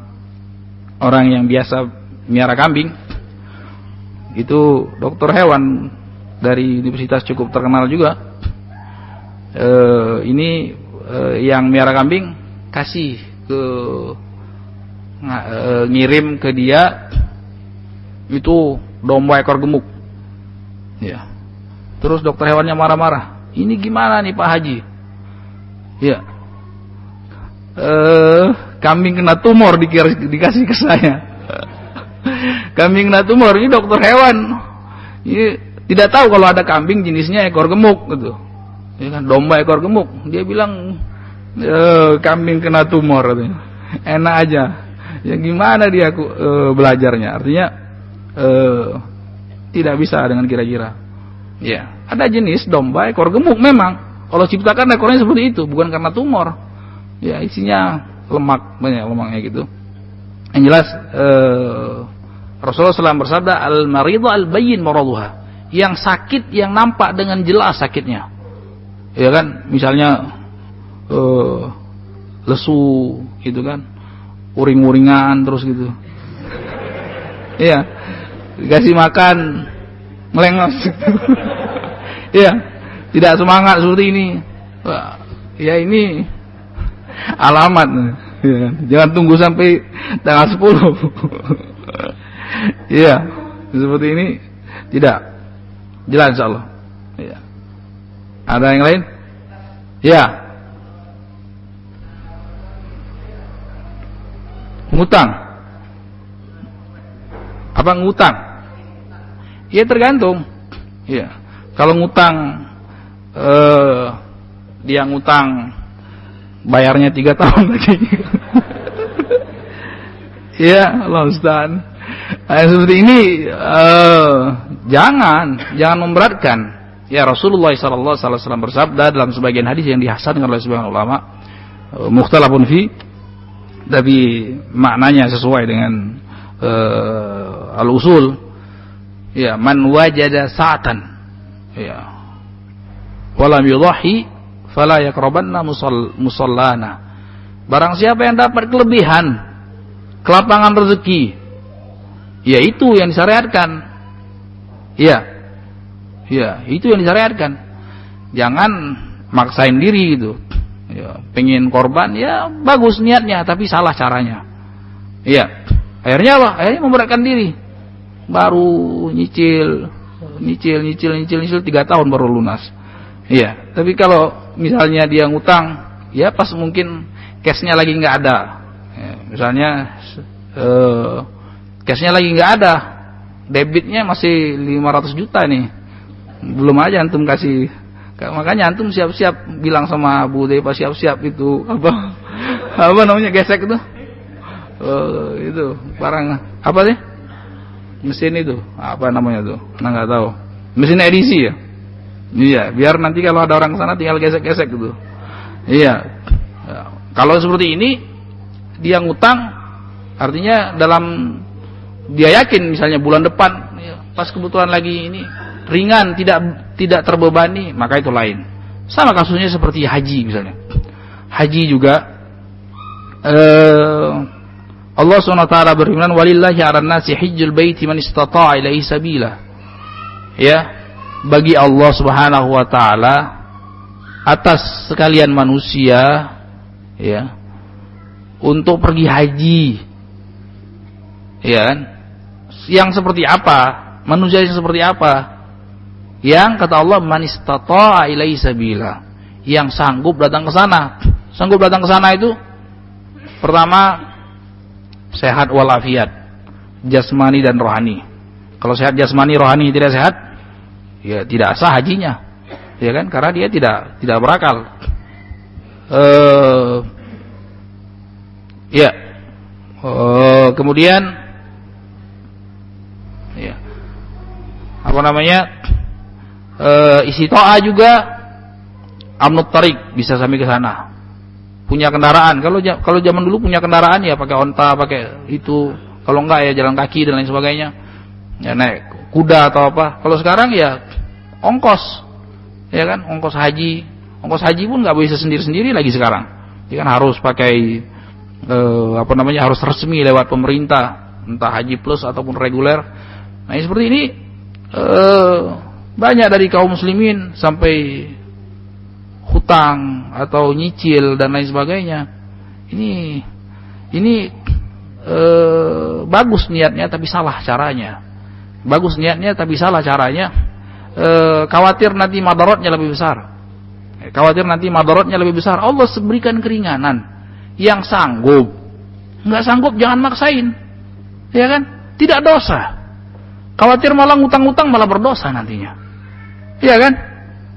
orang yang biasa miara kambing. Itu dokter hewan dari universitas cukup terkenal juga. E, ini e, yang miara kambing kasih ke e, ngirim ke dia itu domba ekor gemuk. Ya. Terus dokter hewannya marah-marah. Ini gimana nih Pak Haji? Ya. E, kambing kena tumor dikasih ke saya kambing kena tumor ini dokter hewan. Ini tidak tahu kalau ada kambing jenisnya ekor gemuk gitu. Ya kan domba ekor gemuk. Dia bilang e, kambing kena tumor katanya. enak aja. Ya gimana dia aku e, belajarnya? Artinya e, tidak bisa dengan kira-kira. Ya ada jenis domba ekor gemuk memang. Kalau ciptakan ekornya seperti itu bukan karena tumor. Ya isinya lemak banyak lemaknya gitu. Yang jelas e, Rasulullah SAW bersabda al maridu al bayin maraduha. Yang sakit yang nampak dengan jelas sakitnya. Ya kan? Misalnya uh, lesu gitu kan? Uring-uringan terus gitu. Iya. Dikasih makan melengos. Iya. Tidak semangat seperti ini. Ya ini alamat. Ya jangan tunggu sampai tanggal 10 Iya, seperti ini tidak. Jelas insyaallah. Iya. Ada yang lain? Ya. Ngutang. Apa ngutang? Ya tergantung. Iya. Kalau ngutang eh dia ngutang bayarnya tiga tahun lagi. Iya, Allah Ustaz. Nah, seperti ini uh, jangan jangan memberatkan. Ya Rasulullah sallallahu alaihi wasallam bersabda dalam sebagian hadis yang dihasankan oleh sebagian ulama, uh, mukhtalafun fi tapi maknanya sesuai dengan uh, al-usul. Ya, man wajada sa'atan. Ya. Walam yudhahi fala yakrabanna musallana. Barang siapa yang dapat kelebihan kelapangan rezeki. Ya itu yang disyariatkan. Ya. Ya, itu yang disyariatkan. Jangan maksain diri gitu. Ya, pengen korban ya bagus niatnya tapi salah caranya. Iya. Akhirnya apa? Akhirnya memberatkan diri. Baru nyicil, nyicil, nyicil, nyicil, nyicil tiga tahun baru lunas. Iya. Tapi kalau misalnya dia ngutang, ya pas mungkin cashnya lagi nggak ada, ya, misalnya eh, cashnya lagi nggak ada. Debitnya masih 500 juta nih. Belum aja antum kasih. Makanya antum siap-siap bilang sama Bu Depa siap-siap itu apa apa namanya gesek itu. Uh, itu barang. Apa sih? Mesin itu. Apa namanya tuh nah nggak tahu. Mesin edisi ya? Iya biar nanti kalau ada orang sana tinggal gesek-gesek gitu. Iya. Kalau seperti ini dia ngutang Artinya dalam dia yakin misalnya bulan depan ya, pas kebutuhan lagi ini ringan tidak tidak terbebani maka itu lain. Sama kasusnya seperti haji misalnya. Haji juga eh, Allah SWT berfirman walillahi 'alan nasi hijjul baiti man sabila. Ya, bagi Allah Subhanahu wa taala atas sekalian manusia ya untuk pergi haji ya kan? Yang seperti apa? Manusia yang seperti apa? Yang kata Allah manistata'a ilaihi sabila. Yang sanggup datang ke sana. Sanggup datang ke sana itu pertama sehat walafiat, jasmani dan rohani. Kalau sehat jasmani, rohani tidak sehat, ya tidak sah hajinya. Ya kan? Karena dia tidak tidak berakal. Uh, ya. Uh, kemudian apa namanya? E, isi toa juga. Amnut tarik bisa sampai ke sana. Punya kendaraan. Kalau kalau zaman dulu punya kendaraan ya pakai onta pakai itu. Kalau enggak ya jalan kaki dan lain sebagainya. Ya naik kuda atau apa. Kalau sekarang ya ongkos. Ya kan? Ongkos haji. Ongkos haji pun nggak bisa sendiri sendiri lagi sekarang. Ya kan? Harus pakai eh, apa namanya? Harus resmi lewat pemerintah. Entah haji plus ataupun reguler. Nah seperti ini banyak dari kaum muslimin sampai hutang atau nyicil dan lain sebagainya. Ini ini uh, bagus niatnya tapi salah caranya. Bagus niatnya tapi salah caranya. Uh, khawatir nanti madarotnya lebih besar. Khawatir nanti madarotnya lebih besar. Allah berikan keringanan. Yang sanggup, nggak sanggup jangan maksain, ya kan? Tidak dosa. Khawatir malah ngutang-ngutang malah berdosa nantinya. Iya kan?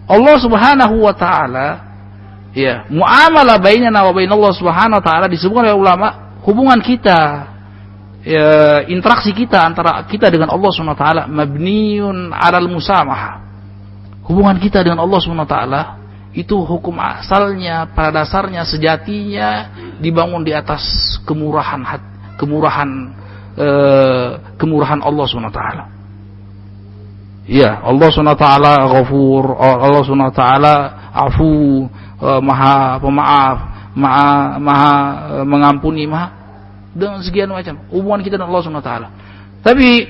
Allah Subhanahu wa taala ya, muamalah bainana wa bain Allah Subhanahu wa taala disebutkan oleh ulama hubungan kita ya, interaksi kita antara kita dengan Allah Subhanahu wa taala mabniun 'alal musamahah. Hubungan kita dengan Allah Subhanahu wa taala itu hukum asalnya pada dasarnya sejatinya dibangun di atas kemurahan kemurahan Eh, kemurahan Allah SWT. Ya, Allah SWT ghafur, Allah SWT afu, uh, maha pemaaf, maha, maha uh, mengampuni, maha dengan sekian macam hubungan kita dengan Allah SWT. Tapi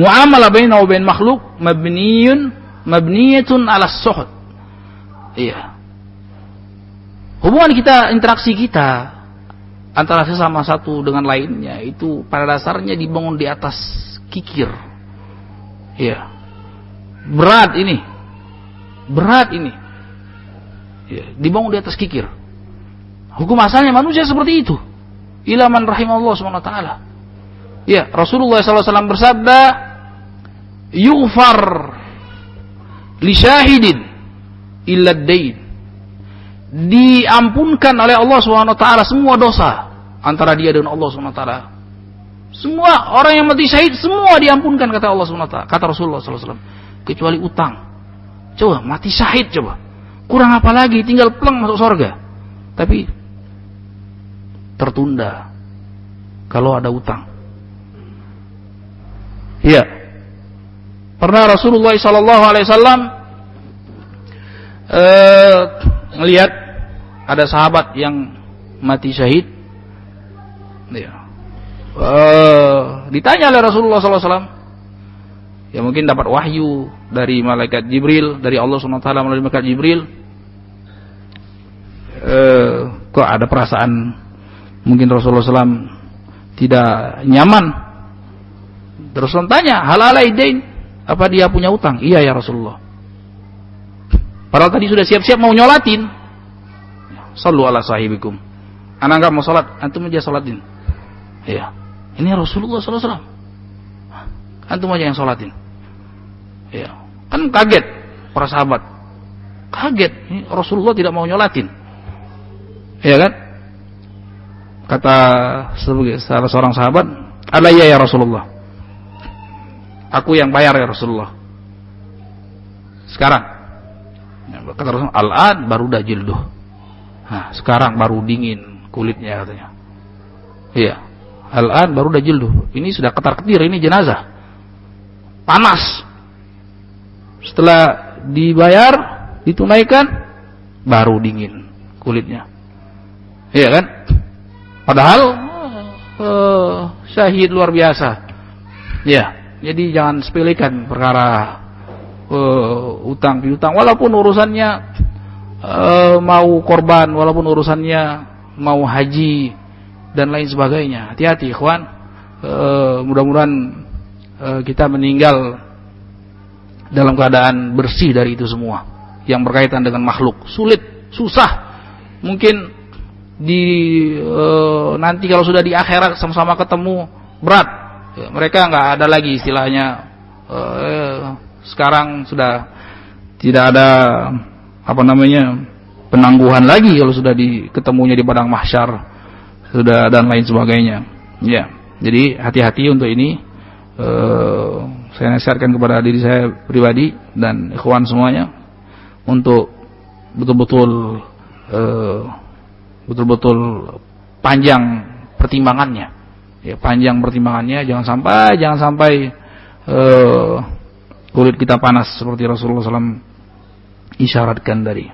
muamalah baina wa bain makhluk mabniyun mabniyatun ala suhud. Iya. Hubungan kita, interaksi kita antara sesama satu dengan lainnya itu pada dasarnya dibangun di atas kikir. Ya. Berat ini. Berat ini. Ya, dibangun di atas kikir. Hukum asalnya manusia seperti itu. Ilaman rahimahullah SWT. Ya, Rasulullah SAW bersabda, Yughfar li syahidin illa dain diampunkan oleh Allah SWT semua dosa antara dia dan Allah SWT. Semua orang yang mati syahid semua diampunkan kata Allah SWT, kata Rasulullah SAW. Kecuali utang. Coba mati syahid coba. Kurang apa lagi tinggal pleng masuk surga. Tapi tertunda kalau ada utang. Iya. Pernah Rasulullah SAW eh, melihat ada sahabat yang mati syahid. Ya. Uh, ditanya oleh Rasulullah SAW. Ya mungkin dapat wahyu dari malaikat Jibril, dari Allah SWT melalui malaikat Jibril. Uh, kok ada perasaan mungkin Rasulullah SAW tidak nyaman. Terus tanya, halal idain, apa dia punya utang? Iya ya Rasulullah. Padahal tadi sudah siap-siap mau nyolatin. Sallu ala sahibikum. Anak enggak mau salat, antum aja salatin. Iya. Ini Rasulullah SAW. Antum aja yang salatin. Iya. Kan kaget para sahabat. Kaget. Ini Rasulullah tidak mau nyolatin. Iya kan? Kata salah seorang sahabat, "Alayya ya Rasulullah." Aku yang bayar ya Rasulullah. Sekarang. Kata Rasulullah, "Al-an baru dajilduh." Nah, sekarang baru dingin kulitnya katanya. Iya. Al-an baru udah jildu. Ini sudah ketar-ketir, ini jenazah. Panas. Setelah dibayar, ditunaikan, baru dingin kulitnya. Iya kan? Padahal uh, syahid luar biasa. Ya, jadi jangan sepelekan perkara uh, utang piutang walaupun urusannya uh, mau korban walaupun urusannya mau haji dan lain sebagainya. Hati-hati ikhwan. Uh, mudah-mudahan uh, kita meninggal dalam keadaan bersih dari itu semua yang berkaitan dengan makhluk. Sulit, susah. Mungkin di uh, nanti kalau sudah di akhirat sama-sama ketemu berat. Ya, mereka nggak ada lagi istilahnya uh, sekarang sudah tidak ada apa namanya penangguhan lagi kalau sudah di ketemunya di padang mahsyar sudah dan lain sebagainya. Ya jadi hati-hati untuk ini. Uh, saya nasihatkan kepada diri saya pribadi dan ikhwan semuanya untuk betul-betul uh, betul-betul panjang pertimbangannya. Ya panjang pertimbangannya. Jangan sampai jangan sampai uh, kulit kita panas seperti Rasulullah SAW isyaratkan dari.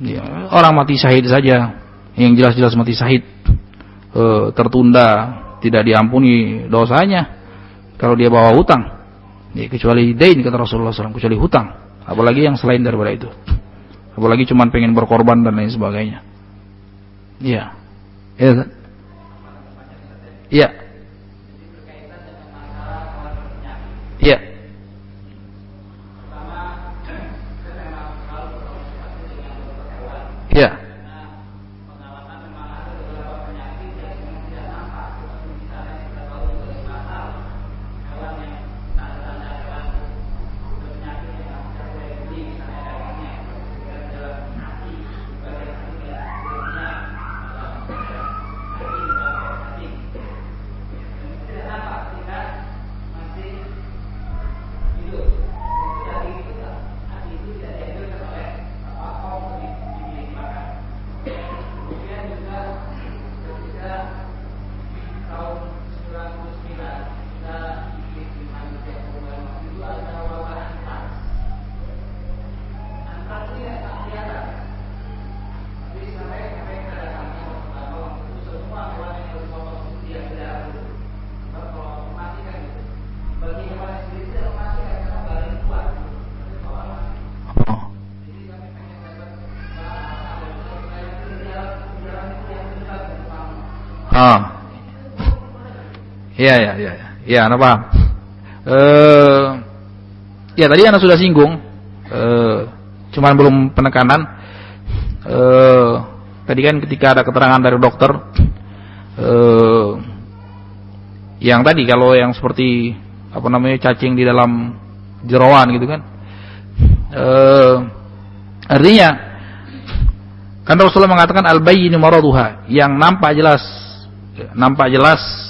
Ya, orang mati syahid saja. Yang jelas-jelas mati syahid e, tertunda tidak diampuni dosanya kalau dia bawa hutang. Ya, kecuali dain kata Rasulullah SAW kecuali hutang. Apalagi yang selain daripada itu. Apalagi cuma pengen berkorban dan lain sebagainya. Ya. Ya ya ya Iya, iya, iya. Iya, Anda paham. Eh, ya tadi Anda sudah singgung. Eh, cuman belum penekanan. Eh, tadi kan ketika ada keterangan dari dokter eh, yang tadi kalau yang seperti apa namanya cacing di dalam jerawan gitu kan. Eh, artinya kan Rasulullah mengatakan al-bayyinu maraduha yang nampak jelas nampak jelas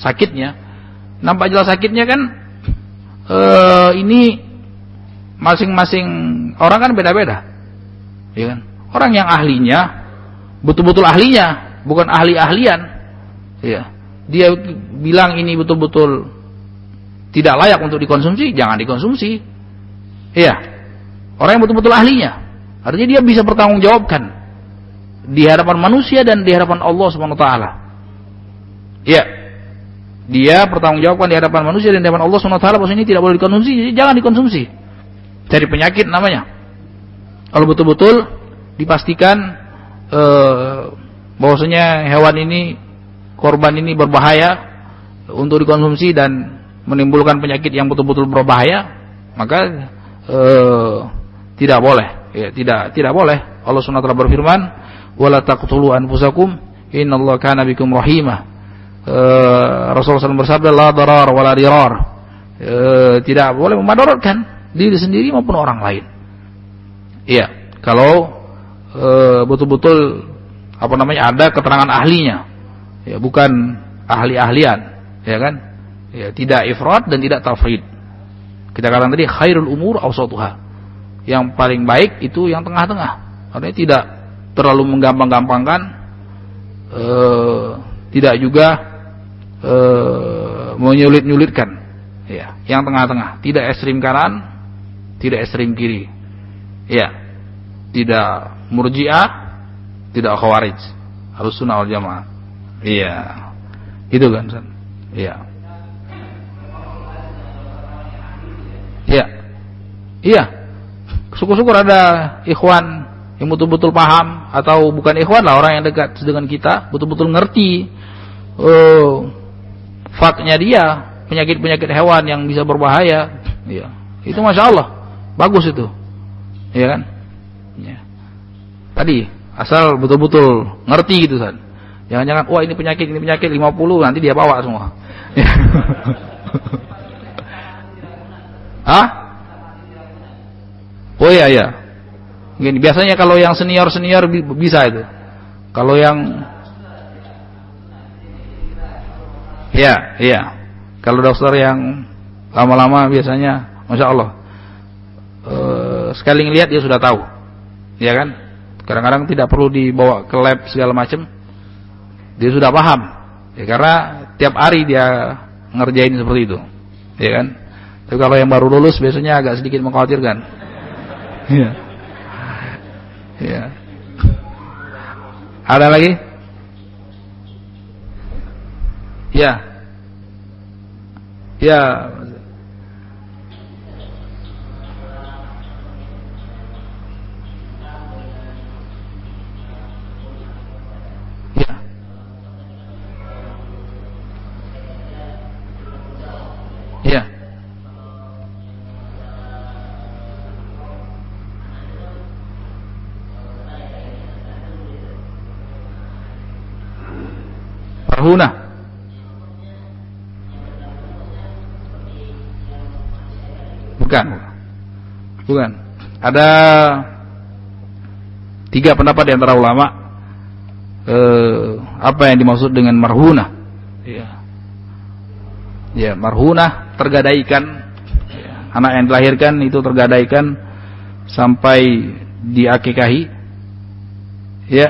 sakitnya. Nampak jelas sakitnya kan eh, ini masing-masing orang kan beda-beda. Ya kan? Orang yang ahlinya betul-betul ahlinya, bukan ahli-ahlian. Ya. Dia bilang ini betul-betul tidak layak untuk dikonsumsi, jangan dikonsumsi. Iya. Orang yang betul-betul ahlinya. Artinya dia bisa bertanggungjawabkan di hadapan manusia dan di hadapan Allah Subhanahu wa taala. Iya. Dia bertanggungjawabkan di hadapan manusia dan di hadapan Allah Subhanahu wa taala ini tidak boleh dikonsumsi, jadi jangan dikonsumsi. Cari penyakit namanya. Kalau betul-betul dipastikan eh, bahwasanya hewan ini korban ini berbahaya untuk dikonsumsi dan menimbulkan penyakit yang betul-betul berbahaya, maka eh, tidak boleh. Ya, tidak tidak boleh. Allah Subhanahu wa taala berfirman, "Wala taqtulu anfusakum, innallaha kana bikum rahimah." Eh, Rasulullah SAW bersabda, "La darar wala dirar." Eh, tidak boleh memadaratkan diri sendiri maupun orang lain. Iya, kalau eh, betul-betul apa namanya ada keterangan ahlinya, ya bukan ahli-ahlian, ya kan? Ya, tidak ifrat dan tidak tafrid. Kita katakan tadi khairul umur awsatuha. Yang paling baik itu yang tengah-tengah. Artinya tidak terlalu menggampang-gampangkan eh, tidak juga eh, menyulit-nyulitkan. Ya, yang tengah-tengah, tidak ekstrim kanan, tidak ekstrim kiri. Ya. Tidak murji'ah, tidak khawarij. Harus sunnah wal jamaah. Iya. Itu kan, Iya. Iya. Iya. Syukur-syukur ada ikhwan yang betul-betul paham atau bukan ikhwan lah orang yang dekat dengan kita betul-betul ngerti uh, faknya dia penyakit-penyakit hewan yang bisa berbahaya ya itu masya Allah bagus itu ya kan ya. tadi asal betul-betul ngerti gitu kan jangan-jangan wah ini penyakit ini penyakit 50 nanti dia bawa semua Hah? Oh iya iya. Gini, biasanya kalau yang senior senior bisa itu. Kalau yang Iya, iya. Kalau dokter yang lama-lama biasanya, masya Allah, e, sekali ngelihat dia sudah tahu, ya kan? Kadang-kadang tidak perlu dibawa ke lab segala macam, dia sudah paham, ya karena tiap hari dia ngerjain seperti itu, ya kan? Tapi kalau yang baru lulus biasanya agak sedikit mengkhawatirkan. Iya. Iya. Ada lagi? Ya. Ya. Ya. Ya. Marhuna. Bukan. Bukan. Ada tiga pendapat di antara ulama eh, apa yang dimaksud dengan marhuna. Ya. Ya, marhuna tergadaikan ya, anak yang dilahirkan itu tergadaikan sampai diakikahi. Ya.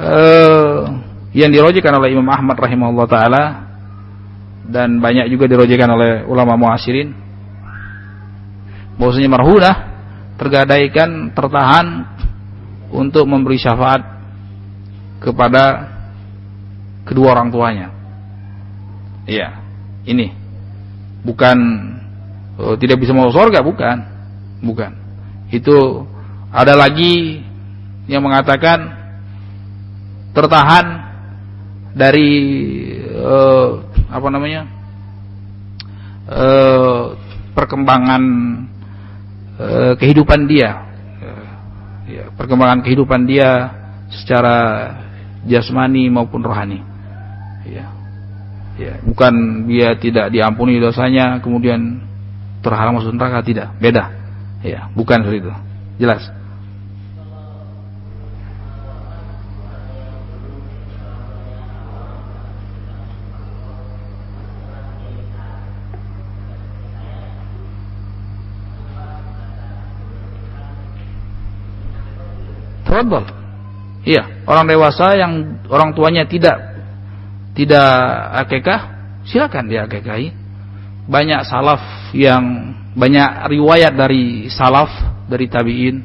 Eh, yang dirojikan oleh Imam Ahmad rahimahullah taala dan banyak juga dirojikan oleh ulama muasirin bahwasanya marhunah tergadaikan tertahan untuk memberi syafaat kepada kedua orang tuanya. Iya, ini bukan oh, tidak bisa masuk surga, bukan, bukan. Itu ada lagi yang mengatakan tertahan dari uh, apa namanya uh, perkembangan uh, kehidupan dia. Uh, ya, perkembangan kehidupan dia secara jasmani maupun rohani. Ya. Ya bukan dia tidak diampuni dosanya kemudian terhalang masuk neraka tidak. Beda. Ya bukan seperti itu. Jelas Tafadhol. Iya, orang dewasa yang orang tuanya tidak tidak akekah, silakan dia akekahi. Banyak salaf yang banyak riwayat dari salaf dari tabiin.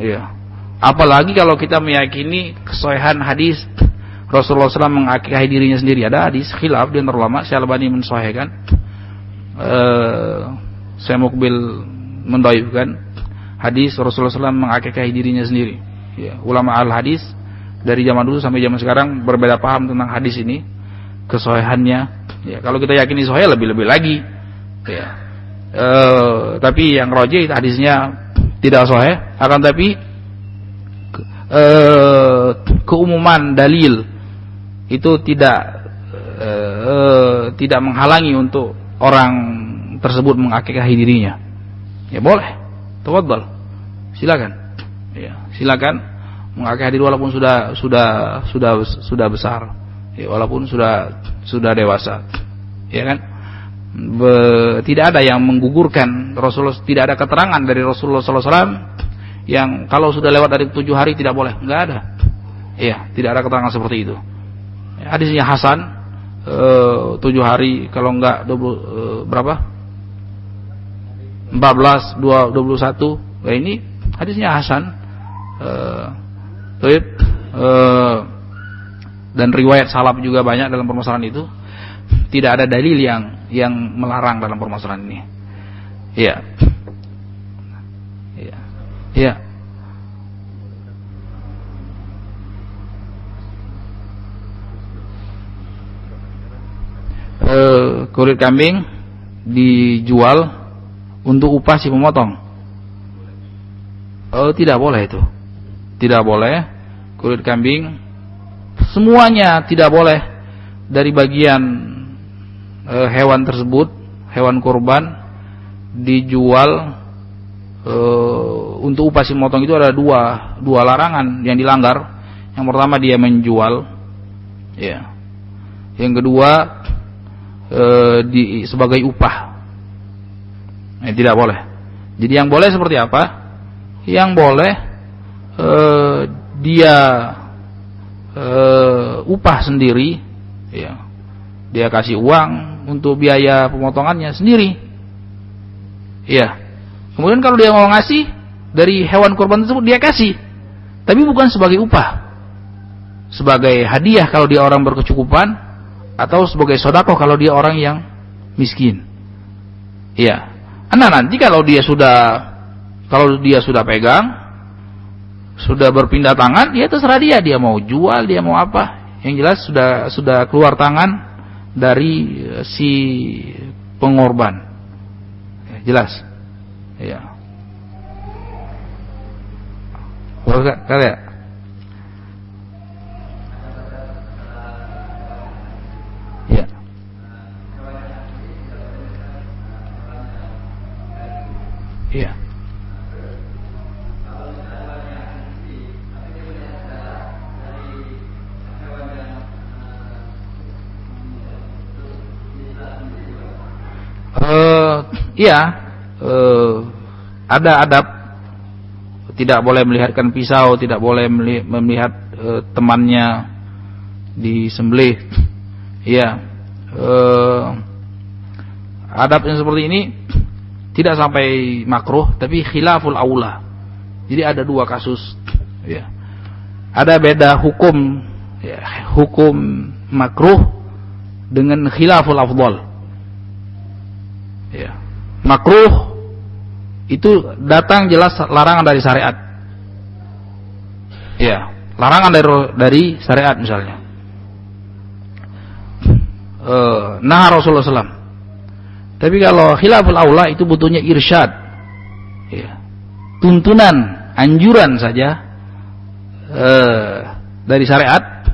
Iya. Apalagi kalau kita meyakini kesohihan hadis Rasulullah SAW mengakikahi dirinya sendiri. Ada hadis khilaf di ulama, Syalbani mensohikan. Eh, saya mukbil mendoibkan hadis Rasulullah SAW mengakikahi dirinya sendiri. Ya, ulama al hadis dari zaman dulu sampai zaman sekarang berbeda paham tentang hadis ini, kesohihannya. Ya, kalau kita yakini sohih lebih-lebih lagi. Ya. E, tapi yang roji hadisnya tidak sohih, akan tapi e, keumuman dalil itu tidak e, tidak menghalangi untuk orang tersebut mengakikahi dirinya. Ya boleh. Tafadhal. Silakan. Ya, silakan mengakai hadir walaupun sudah sudah sudah sudah besar. Ya, walaupun sudah sudah dewasa. Ya kan? Be, tidak ada yang menggugurkan Rasulullah tidak ada keterangan dari Rasulullah SAW yang kalau sudah lewat dari tujuh hari tidak boleh nggak ada iya tidak ada keterangan seperti itu ya, hadisnya Hasan e, tujuh hari kalau nggak e, berapa 14 2, 21 nah, ini hadisnya Hasan uh, uh, dan riwayat salaf juga banyak dalam permasalahan itu. Tidak ada dalil yang yang melarang dalam permasalahan ini. Iya. Iya. Uh, kulit kambing dijual untuk upah si pemotong. Oh, tidak boleh itu. Tidak boleh kulit kambing semuanya tidak boleh dari bagian e, hewan tersebut, hewan kurban dijual e, untuk upah si pemotong itu ada dua dua larangan yang dilanggar. Yang pertama dia menjual ya. Yang kedua e, di sebagai upah Eh, tidak boleh. Jadi yang boleh seperti apa? Yang boleh eh, dia eh, upah sendiri, ya. Dia kasih uang untuk biaya pemotongannya sendiri. Ya. Kemudian kalau dia mau ngasih dari hewan korban tersebut dia kasih. Tapi bukan sebagai upah. Sebagai hadiah kalau dia orang berkecukupan atau sebagai sodako kalau dia orang yang miskin. Iya. Nah nanti kalau dia sudah kalau dia sudah pegang, sudah berpindah tangan, ya terserah dia. Dia mau jual, dia mau apa. Yang jelas sudah sudah keluar tangan dari eh, si pengorban. Ya, jelas. Ya. Kalian Iya. Iya, uh, ada adab tidak boleh melihatkan pisau, tidak boleh melihat uh, temannya disembelih. Iya. Uh, adab yang seperti ini tidak sampai makruh tapi khilaful aula jadi ada dua kasus ya ada beda hukum ya, hukum makruh dengan khilaful afdol ya makruh itu datang jelas larangan dari syariat ya larangan dari dari syariat misalnya uh, nah Rasulullah SAW. Tapi kalau khilaful aula itu butuhnya irsyad. Ya. Tuntunan, anjuran saja uh, dari syariat.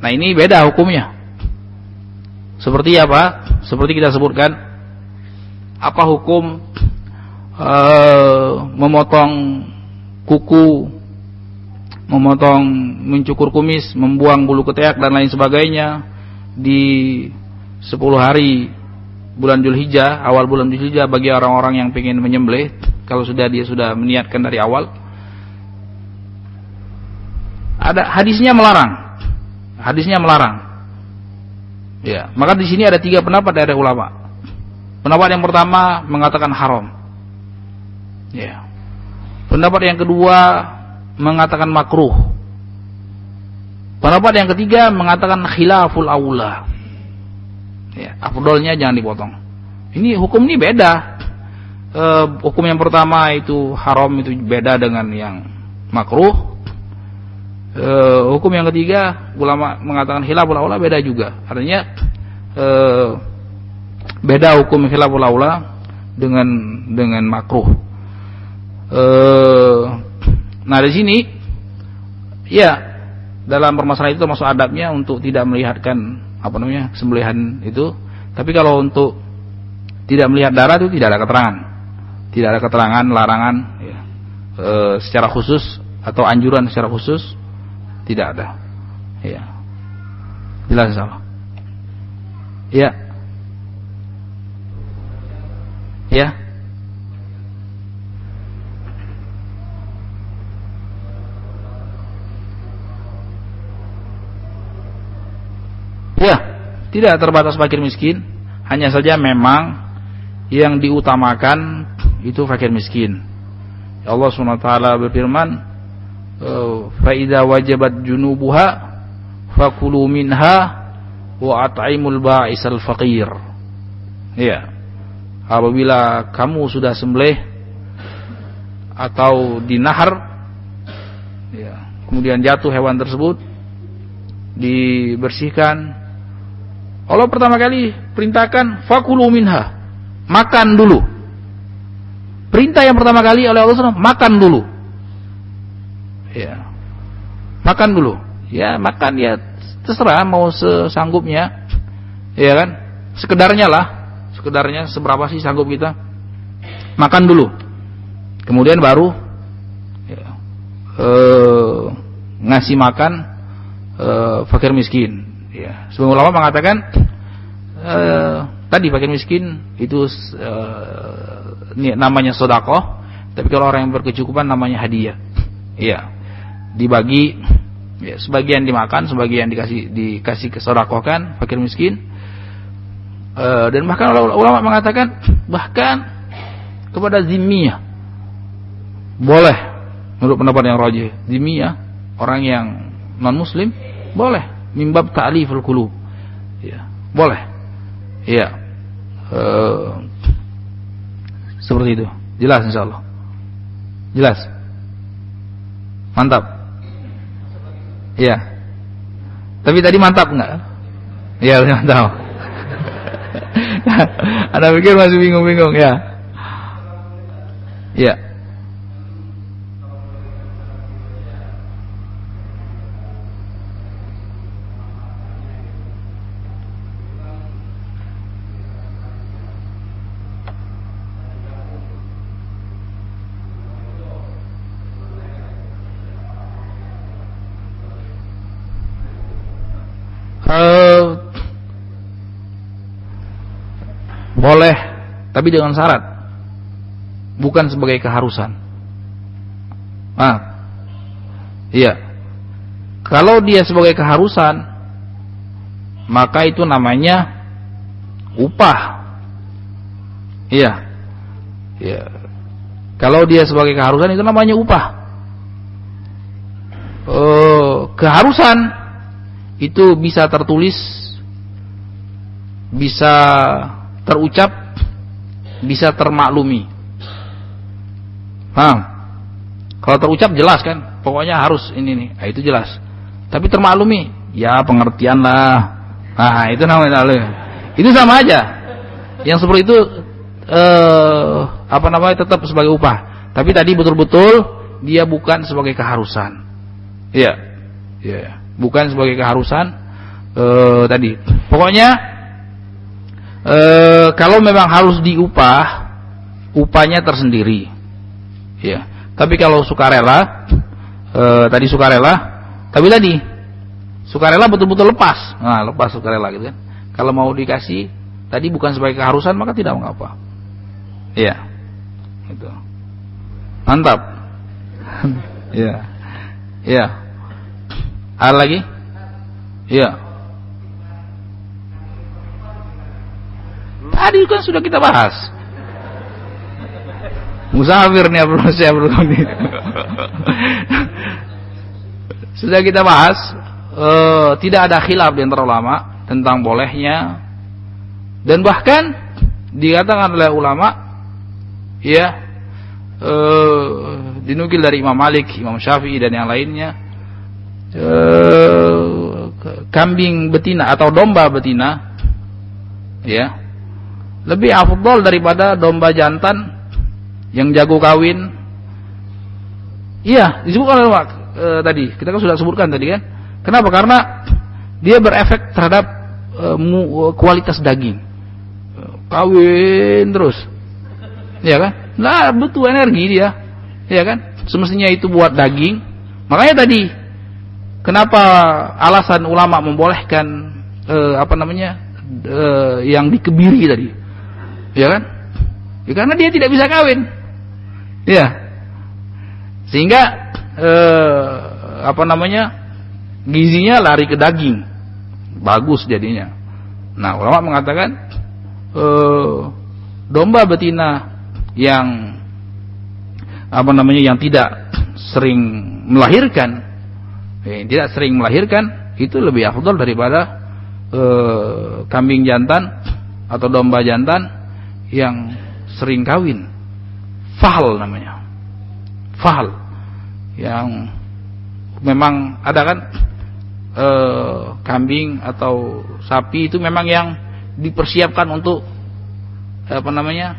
Nah ini beda hukumnya. Seperti apa? Seperti kita sebutkan apa hukum uh, memotong kuku, memotong, mencukur kumis, membuang bulu ketiak dan lain sebagainya di 10 hari bulan Julhijjah, awal bulan Julhijjah bagi orang-orang yang ingin menyembelih kalau sudah dia sudah meniatkan dari awal. Ada hadisnya melarang. Hadisnya melarang. Ya, maka di sini ada tiga pendapat dari ulama. Pendapat yang pertama mengatakan haram. Ya. Pendapat yang kedua mengatakan makruh. Pendapat yang ketiga mengatakan khilaful aula. Ya, afdolnya jangan dipotong. Ini hukum ini beda. E, hukum yang pertama itu haram itu beda dengan yang makruh. E, hukum yang ketiga ulama mengatakan khilaful aula beda juga. Artinya e, beda hukum khilaful aula dengan dengan makruh. E, nah di sini ya dalam permasalahan itu masuk adabnya untuk tidak melihatkan apa namanya sembelihan itu. Tapi kalau untuk tidak melihat darah itu tidak ada keterangan. Tidak ada keterangan larangan ya, e, secara khusus atau anjuran secara khusus tidak ada. Ya. Jelas sama ya ya Ya, tidak terbatas fakir miskin, hanya saja memang yang diutamakan itu fakir miskin. Ya Allah SWT berfirman, oh, "Fa wajabat junubuha fakulu minha wa at'imul ba'isal faqir." Ya. Apabila kamu sudah sembelih atau dinahar ya, kemudian jatuh hewan tersebut dibersihkan Allah pertama kali perintahkan fakulu minha. Makan dulu. Perintah yang pertama kali oleh Allah SWT, makan dulu. Ya. Makan dulu. Ya, makan ya terserah mau sesanggupnya. Ya kan? Sekedarnya lah. Sekedarnya seberapa sih sanggup kita? Makan dulu. Kemudian baru ya, eh, ngasih makan eh, fakir miskin Ya, sebagian ulama mengatakan uh, tadi fakir miskin itu uh, namanya sodakoh, tapi kalau orang yang berkecukupan namanya hadiah. Iya, dibagi, ya, sebagian dimakan, sebagian dikasih dikasih ke kan fakir miskin. Uh, dan bahkan ulama mengatakan bahkan kepada zimiyah boleh menurut pendapat yang rajih zimiyah orang yang non muslim boleh mimbab ta'liful qulub. Ya, boleh. Iya. Uh, seperti itu. Jelas insyaallah. Jelas. Mantap. Iya. Tapi tadi mantap enggak? Iya, mantap. Anda pikir masih bingung-bingung ya? Iya. Boleh, tapi dengan syarat. Bukan sebagai keharusan. Ah. Iya. Kalau dia sebagai keharusan, maka itu namanya upah. Iya. Iya. Kalau dia sebagai keharusan itu namanya upah. Uh, keharusan itu bisa tertulis bisa terucap bisa termaklumi. Paham? Kalau terucap jelas kan, pokoknya harus ini nih. Nah, itu jelas. Tapi termaklumi, ya pengertian lah. Nah, itu namanya. Itu sama aja. Yang seperti itu eh, apa namanya tetap sebagai upah. Tapi tadi betul-betul dia bukan sebagai keharusan. Iya. Iya. Bukan sebagai keharusan eh, tadi. Pokoknya eh, kalau memang harus diupah, upahnya tersendiri. Ya. Tapi kalau sukarela eh, tadi sukarela, tapi tadi sukarela betul-betul lepas. Nah, lepas sukarela gitu kan. Kalau mau dikasih tadi bukan sebagai keharusan maka tidak mengapa. Iya. Itu. Mantap. Iya. Iya. Ada lagi? Iya. Tadi kan sudah kita bahas. Musafir nih Abdul saya ini. sudah kita bahas. Uh, tidak ada khilaf di antara ulama tentang bolehnya dan bahkan dikatakan oleh ulama ya uh, dinukil dari Imam Malik, Imam Syafi'i dan yang lainnya uh, kambing betina atau domba betina ya lebih afdol daripada domba jantan yang jago kawin. Iya disebutkan oleh uh, tadi. Kita kan sudah sebutkan tadi kan? Kenapa? Karena dia berefek terhadap uh, mu, kualitas daging. Kawin terus. Ya kan? Nah butuh energi dia. Ya kan? Semestinya itu buat daging. Makanya tadi kenapa alasan ulama membolehkan eh, apa namanya eh, yang dikebiri tadi ya kan? Ya, karena dia tidak bisa kawin. Ya sehingga eh, apa namanya gizinya lari ke daging. Bagus jadinya. Nah ulama mengatakan eh, domba betina yang apa namanya yang tidak sering melahirkan eh, tidak sering melahirkan itu lebih afdol daripada eh, kambing jantan atau domba jantan yang sering kawin. Fahal namanya. Fahal. Yang memang ada kan eh, kambing atau sapi itu memang yang dipersiapkan untuk apa namanya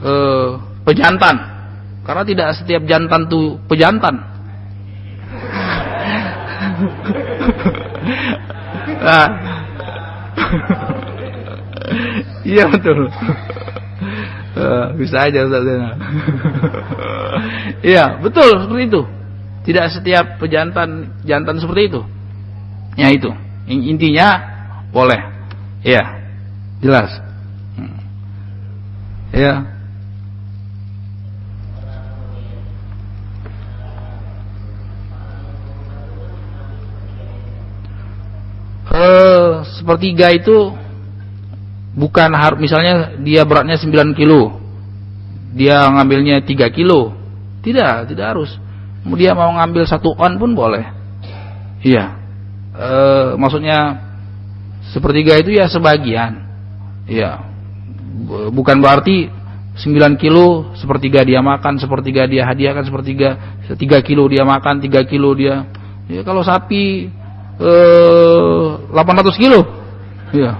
e, pejantan. Karena tidak setiap jantan tuh pejantan. Nah. iya betul uh, bisa aja Ustaz iya betul seperti itu tidak setiap pejantan jantan seperti itu ya itu intinya boleh Ya, jelas. Hmm. Ya. Uh, sepertiga itu bukan harus misalnya dia beratnya 9 kilo dia ngambilnya 3 kilo tidak tidak harus dia mau ngambil satu on pun boleh iya e, maksudnya Sepertiga itu ya sebagian. Ya. Bukan berarti 9 kilo sepertiga dia makan, sepertiga dia hadiahkan, sepertiga 3 kilo dia makan, 3 kilo dia. Ya kalau sapi eh 800 kilo. Ya.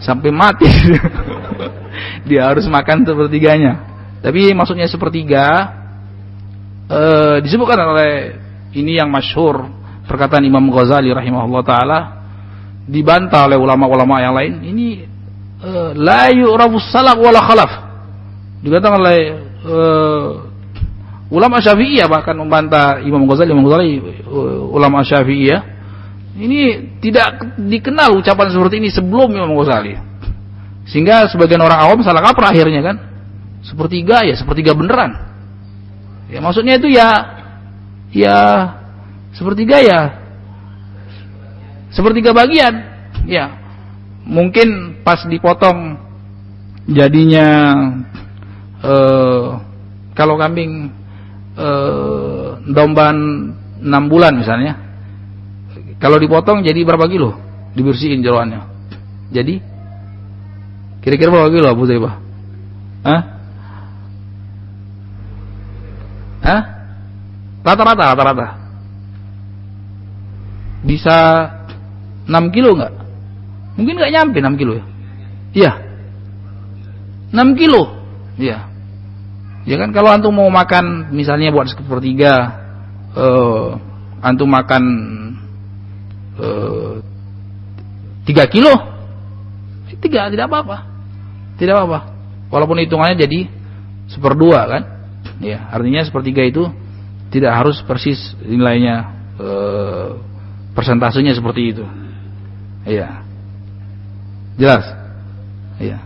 Sampai mati. dia harus makan sepertiganya. Tapi maksudnya sepertiga eh disebutkan oleh ini yang masyhur perkataan Imam Ghazali rahimahullah taala dibantah oleh ulama-ulama yang lain ini uh, la yu'rafu salaf wala khalaf dikatakan oleh uh, ulama Syafi'iyah bahkan membantah Imam Ghazali Imam Ghazali ulama Syafi'iyah ini tidak dikenal ucapan seperti ini sebelum Imam Ghazali. Sehingga sebagian orang awam salah kaprah akhirnya kan? Sepertiga ya sepertiga beneran. Ya maksudnya itu ya ya sepertiga ya sepertiga bagian. Ya mungkin pas dipotong jadinya eh, kalau kambing eh, domba 6 bulan misalnya kalau dipotong jadi berapa kilo dibersihin jeroannya jadi kira-kira berapa kilo Abu Zaibah Hah? Hah? Rata-rata, rata-rata. Bisa 6 kilo enggak? Mungkin nggak nyampe 6 kilo ya. Iya. 6 kilo. Iya. Ya kan kalau antum mau makan misalnya buat sepertiga eh antum makan eh 3 kilo. Tiga tidak apa-apa. Tidak apa-apa. Walaupun hitungannya jadi seperdua kan. Ya, artinya sepertiga itu tidak harus persis nilainya eh, persentasenya seperti itu. Iya. Jelas? Iya.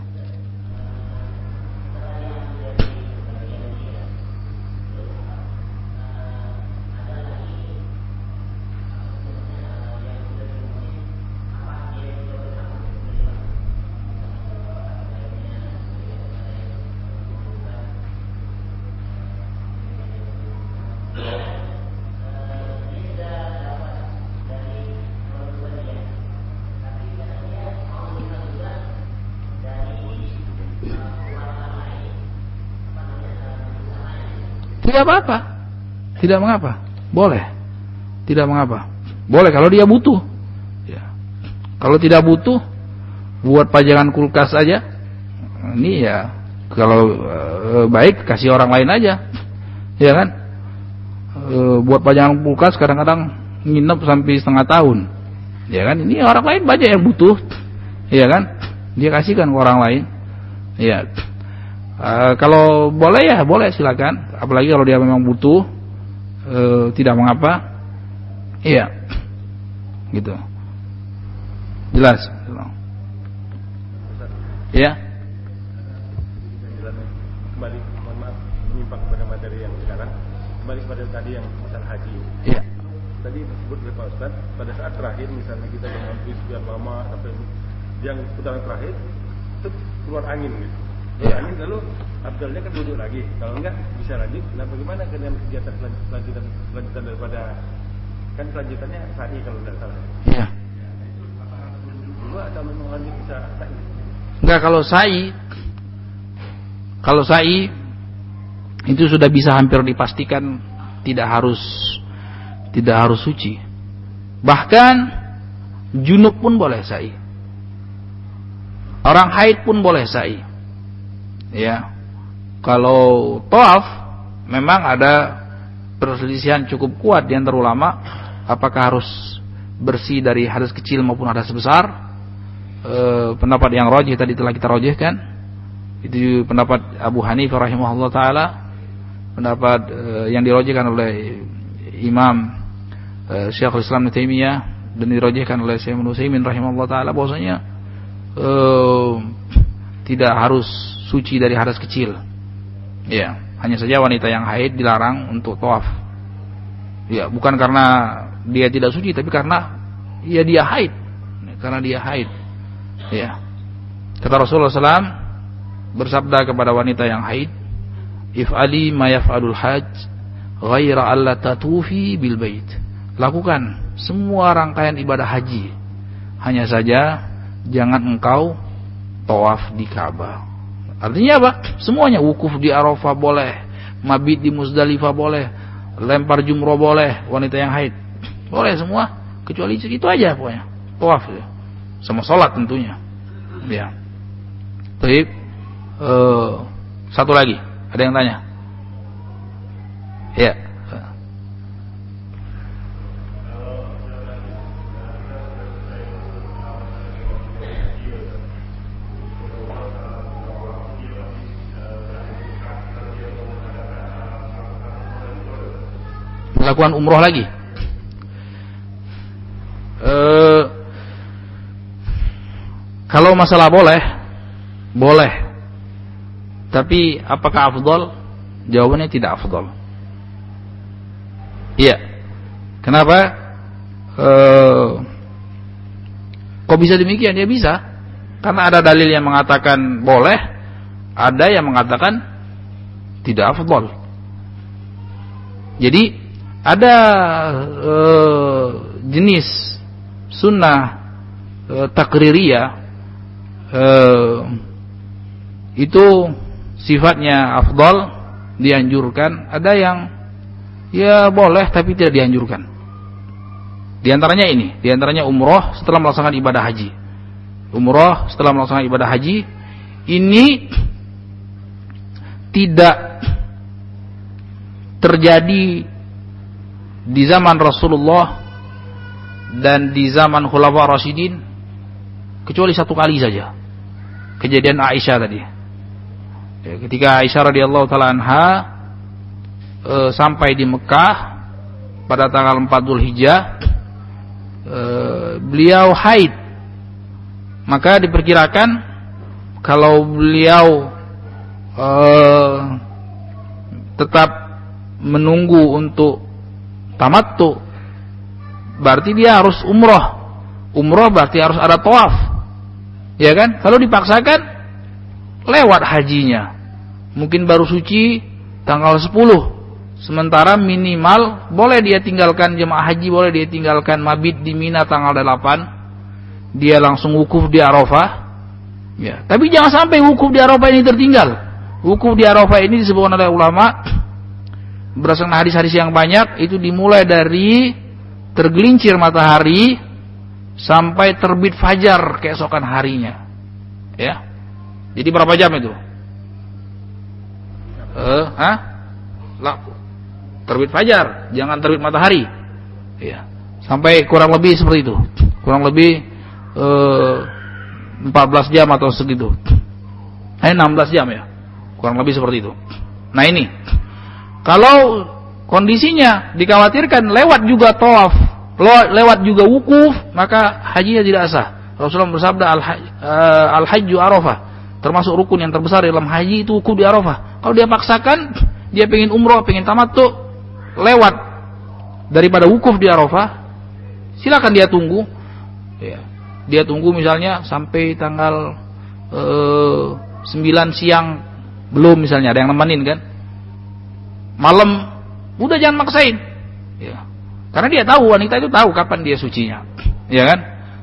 Tidak apa-apa. Tidak mengapa. Boleh. Tidak mengapa. Boleh kalau dia butuh. Ya. Kalau tidak butuh, buat pajangan kulkas aja. Ini ya kalau e, baik kasih orang lain aja. Ya kan? E, buat pajangan kulkas kadang-kadang nginep sampai setengah tahun. Ya kan? Ini orang lain banyak yang butuh. Ya kan? Dia kasihkan ke orang lain. Ya. Uh, kalau boleh ya boleh silakan. Apalagi kalau dia memang butuh, uh, tidak mengapa. Iya, gitu. Jelas. Ya. Kembali, mohon maaf, menyimpang kepada materi yang sekarang. Kembali kepada tadi yang masalah haji. Iya. Tadi disebut oleh Pak Ustaz, pada saat terakhir misalnya kita mengambil sekian lama sampai yang putaran terakhir itu keluar angin gitu Iya. angin lalu Abdulnya kan duduk lagi kalau enggak bisa lanjut nah bagaimana dengan kegiatan selanjutan selanjutan daripada kan selanjutannya sa'i kalau tidak salah Iya. dulu atau memang lanjut bisa sa'i Enggak kalau sa'i kalau sa'i itu sudah bisa hampir dipastikan tidak harus tidak harus suci. Bahkan junub pun boleh sa'i. Orang haid pun boleh sa'i. Ya. Kalau tawaf memang ada perselisihan cukup kuat di antara ulama apakah harus bersih dari hadas kecil maupun hadas besar? E, pendapat yang rojih tadi telah kita rojihkan itu pendapat Abu Hanifah rahimahullah taala. Pendapat e, yang dirojihkan oleh Imam e, Syekhul Islam Taimiyah dan dirojihkan oleh Syekh Ibnu Utsaimin rahimahullah taala. Bahwasanya e, tidak harus suci dari hadas kecil. Ya hanya saja wanita yang haid dilarang untuk tawaf. Ya bukan karena dia tidak suci tapi karena ya dia haid. Karena dia haid. Ya. Kata Rasulullah SAW bersabda kepada wanita yang haid if'ali ma yaf'alul hajj ghaira alla tatufi bil bait. Lakukan semua rangkaian ibadah haji. Hanya saja jangan engkau tawaf di Ka'bah. Artinya apa? Semuanya wukuf di Arafah boleh mabit di Muzdalifah boleh lempar jumroh boleh wanita yang haid. Boleh semua kecuali itu aja pokoknya. Tawaf ya. sama sholat tentunya. Ya Baik. Uh, satu lagi. Ada yang tanya? Ya melakukan umroh lagi. Uh, kalau masalah boleh boleh. Tapi apakah afdol? Jawabannya tidak afdol. Iya. Kenapa? Uh, kok bisa demikian? Ya bisa. Karena ada dalil yang mengatakan boleh ada yang mengatakan tidak afdol. Jadi ada uh, jenis sunnah uh, takririyah uh, itu sifatnya afdal dianjurkan. Ada yang ya boleh tapi tidak dianjurkan. Di antaranya ini di antaranya umroh setelah melaksanakan ibadah haji. Umroh setelah melaksanakan ibadah haji ini tidak terjadi di zaman Rasulullah dan di zaman Khulafa Rasyidin kecuali satu kali saja. Kejadian Aisyah tadi. Ya, ketika Aisyah radhiyallahu taala anha e, sampai di Mekah pada tanggal 4 Dzulhijjah e, beliau haid. Maka diperkirakan kalau beliau e, tetap menunggu untuk tamattu. Berarti dia harus umroh. Umroh berarti harus ada tawaf. Ya kan? Kalau dipaksakan lewat hajinya. Mungkin baru suci tanggal 10 sementara minimal boleh dia tinggalkan jemaah haji boleh dia tinggalkan mabit di Mina tanggal 8 dia langsung wukuf di Arafah. Ya. Tapi jangan sampai wukuf di Arafah ini tertinggal. Wukuf di Arafah ini disebutkan oleh ulama berdasarkan hadis-hadis yang banyak itu dimulai dari tergelincir matahari sampai terbit fajar keesokan harinya. Ya. Jadi berapa jam itu? Eh, ah? Lah, terbit fajar, jangan terbit matahari. Ya. Sampai kurang lebih seperti itu. Kurang lebih eh, 14 jam atau segitu. Eh 16 jam ya. Kurang lebih seperti itu. Nah ini kalau kondisinya dikhawatirkan lewat juga tawaf, lewat juga wukuf, maka hajinya tidak sah. Rasulullah bersabda eh, al-hajju arafah. Termasuk rukun yang terbesar dalam haji itu wukuf di arafah. Kalau dia paksakan, dia pengen umroh, pengen tamattu, lewat daripada wukuf di arafah, silakan dia tunggu. Ya. Dia tunggu misalnya sampai tanggal eh, 9 siang belum misalnya ada yang nemenin kan malam. Udah jangan maksain. Ya. Karena dia tahu wanita itu tahu kapan dia sucinya. Ya kan?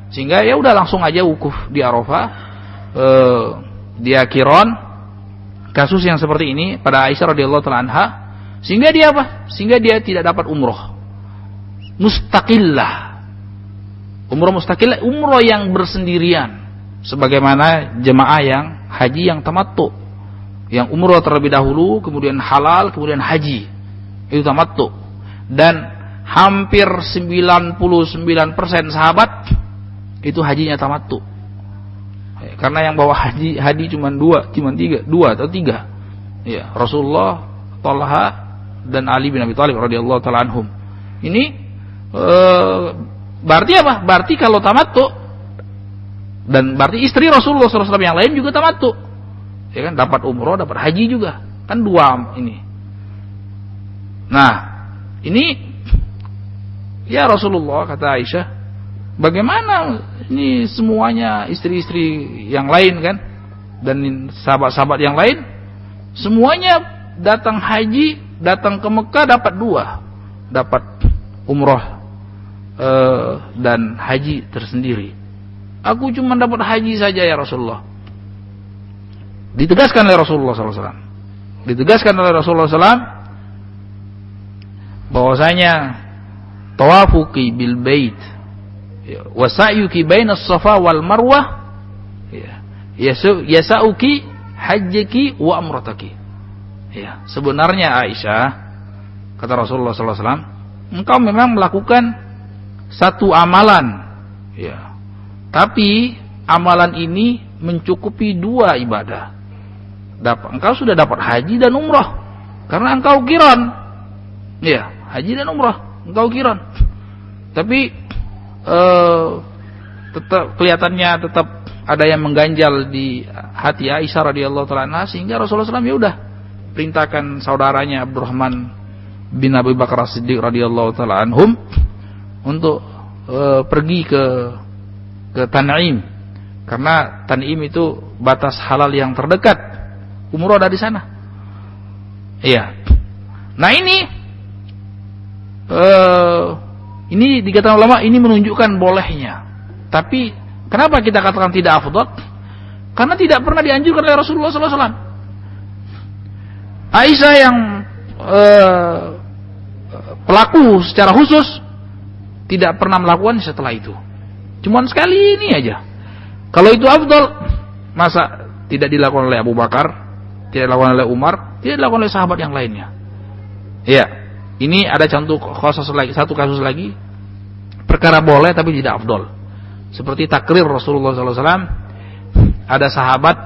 Sehingga ya udah langsung aja wukuf di Arafah eh, dia kiron kasus yang seperti ini pada Aisyah radhiyallahu taala anha. Sehingga dia apa? Sehingga dia tidak dapat umroh. Mustaqillah. Umroh mustaqillah umroh yang bersendirian. Sebagaimana jemaah yang haji yang tamattu yang umroh terlebih dahulu, kemudian halal, kemudian haji. Itu tamattu. Dan hampir 99% sahabat itu hajinya tamattu. Ya, karena yang bawa haji haji cuma dua, cuma tiga, dua atau tiga. Ya, Rasulullah, Talha dan Ali bin Abi Thalib radhiyallahu taala anhum. Ini e, berarti apa? Berarti kalau tamattu dan berarti istri Rasulullah SAW yang lain juga tamattu ya kan dapat umroh dapat haji juga. Kan dua ini. Nah ini ya Rasulullah kata Aisyah bagaimana ini semuanya istri-istri yang lain kan? Dan sahabat-sahabat yang lain semuanya datang haji datang ke Mekah dapat dua. Dapat umroh uh, dan haji tersendiri. Aku cuma dapat haji saja ya Rasulullah Ditegaskan oleh Rasulullah SAW. Ditegaskan oleh Rasulullah SAW bahwasanya tawafuki bil bait ya, wa sa'yuki bainas safa wal marwah ya yasauki hajjaki wa amrataki ya sebenarnya Aisyah kata Rasulullah SAW engkau memang melakukan satu amalan ya tapi amalan ini mencukupi dua ibadah dapat engkau sudah dapat haji dan umrah. Karena engkau kiron ya haji dan umrah. Engkau kiron tapi eh, tetap kelihatannya tetap ada yang mengganjal di hati Aisyah radhiyallahu taala sehingga Rasulullah SAW ya udah perintahkan saudaranya Abdurrahman bin Abi Bakar Siddiq radhiyallahu taala anhum untuk e, pergi ke ke Tan'im. Karena Tan'im itu batas halal yang terdekat umroh dari sana. Iya. Nah ini uh, ini dikatakan ulama ini menunjukkan bolehnya. Tapi kenapa kita katakan tidak afdal? Karena tidak pernah dianjurkan oleh Rasulullah SAW. Aisyah yang uh, pelaku secara khusus tidak pernah melakukan setelah itu. Cuman sekali ini aja. Kalau itu afdol, masa tidak dilakukan oleh Abu Bakar, tidak dilakukan oleh Umar, tidak dilakukan oleh sahabat yang lainnya. Iya. Ini ada contoh kasus lagi, satu kasus lagi. Perkara boleh tapi tidak afdol. Seperti takrir Rasulullah SAW. Ada sahabat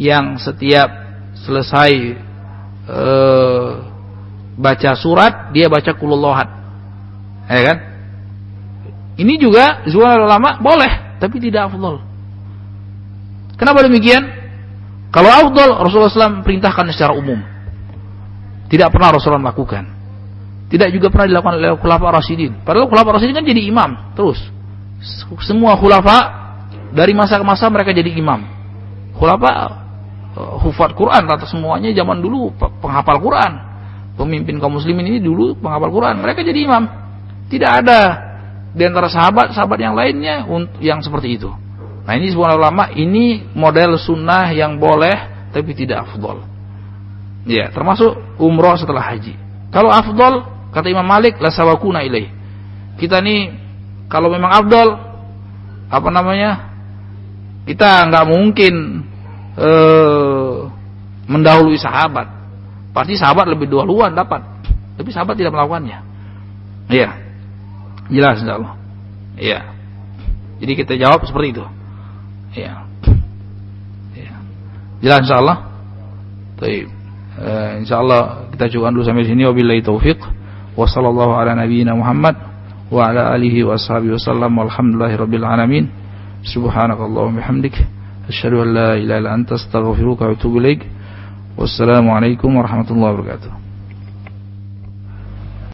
yang setiap selesai uh, baca surat, dia baca kulullohat. Ya kan? Ini juga zual ulama boleh, tapi tidak afdol. Kenapa demikian? Kalau afdol Rasulullah SAW perintahkan secara umum. Tidak pernah Rasulullah melakukan. Tidak juga pernah dilakukan oleh khulafa Rasidin. Padahal khulafa Rasidin kan jadi imam terus. Semua khulafa dari masa ke masa mereka jadi imam. Khulafa uh, hufat Quran rata semuanya zaman dulu penghafal Quran. Pemimpin kaum muslimin ini dulu penghafal Quran. Mereka jadi imam. Tidak ada di antara sahabat-sahabat yang lainnya yang seperti itu. Nah ini sebuah ulama ini model sunnah yang boleh tapi tidak afdol. Ya, termasuk umroh setelah haji. Kalau afdol, kata Imam Malik, la sawakuna ilaih. Kita nih kalau memang afdol apa namanya? Kita nggak mungkin eh, mendahului sahabat. Pasti sahabat lebih duluan dapat. Tapi sahabat tidak melakukannya. Iya. Jelas insyaallah. Iya. Jadi kita jawab seperti itu. Iya. Iya. Jelas insyaallah. Baik. Uh, insyaallah kita cukupkan dulu sampai sini wabillahi taufik wa sallallahu ala nabiyyina Muhammad wa ala alihi wa ashabihi wasallam walhamdulillahi rabbil alamin subhanakallahumma bihamdik asyhadu an la ilaha illa anta astaghfiruka wa atubu ilaik wassalamu alaikum warahmatullahi wabarakatuh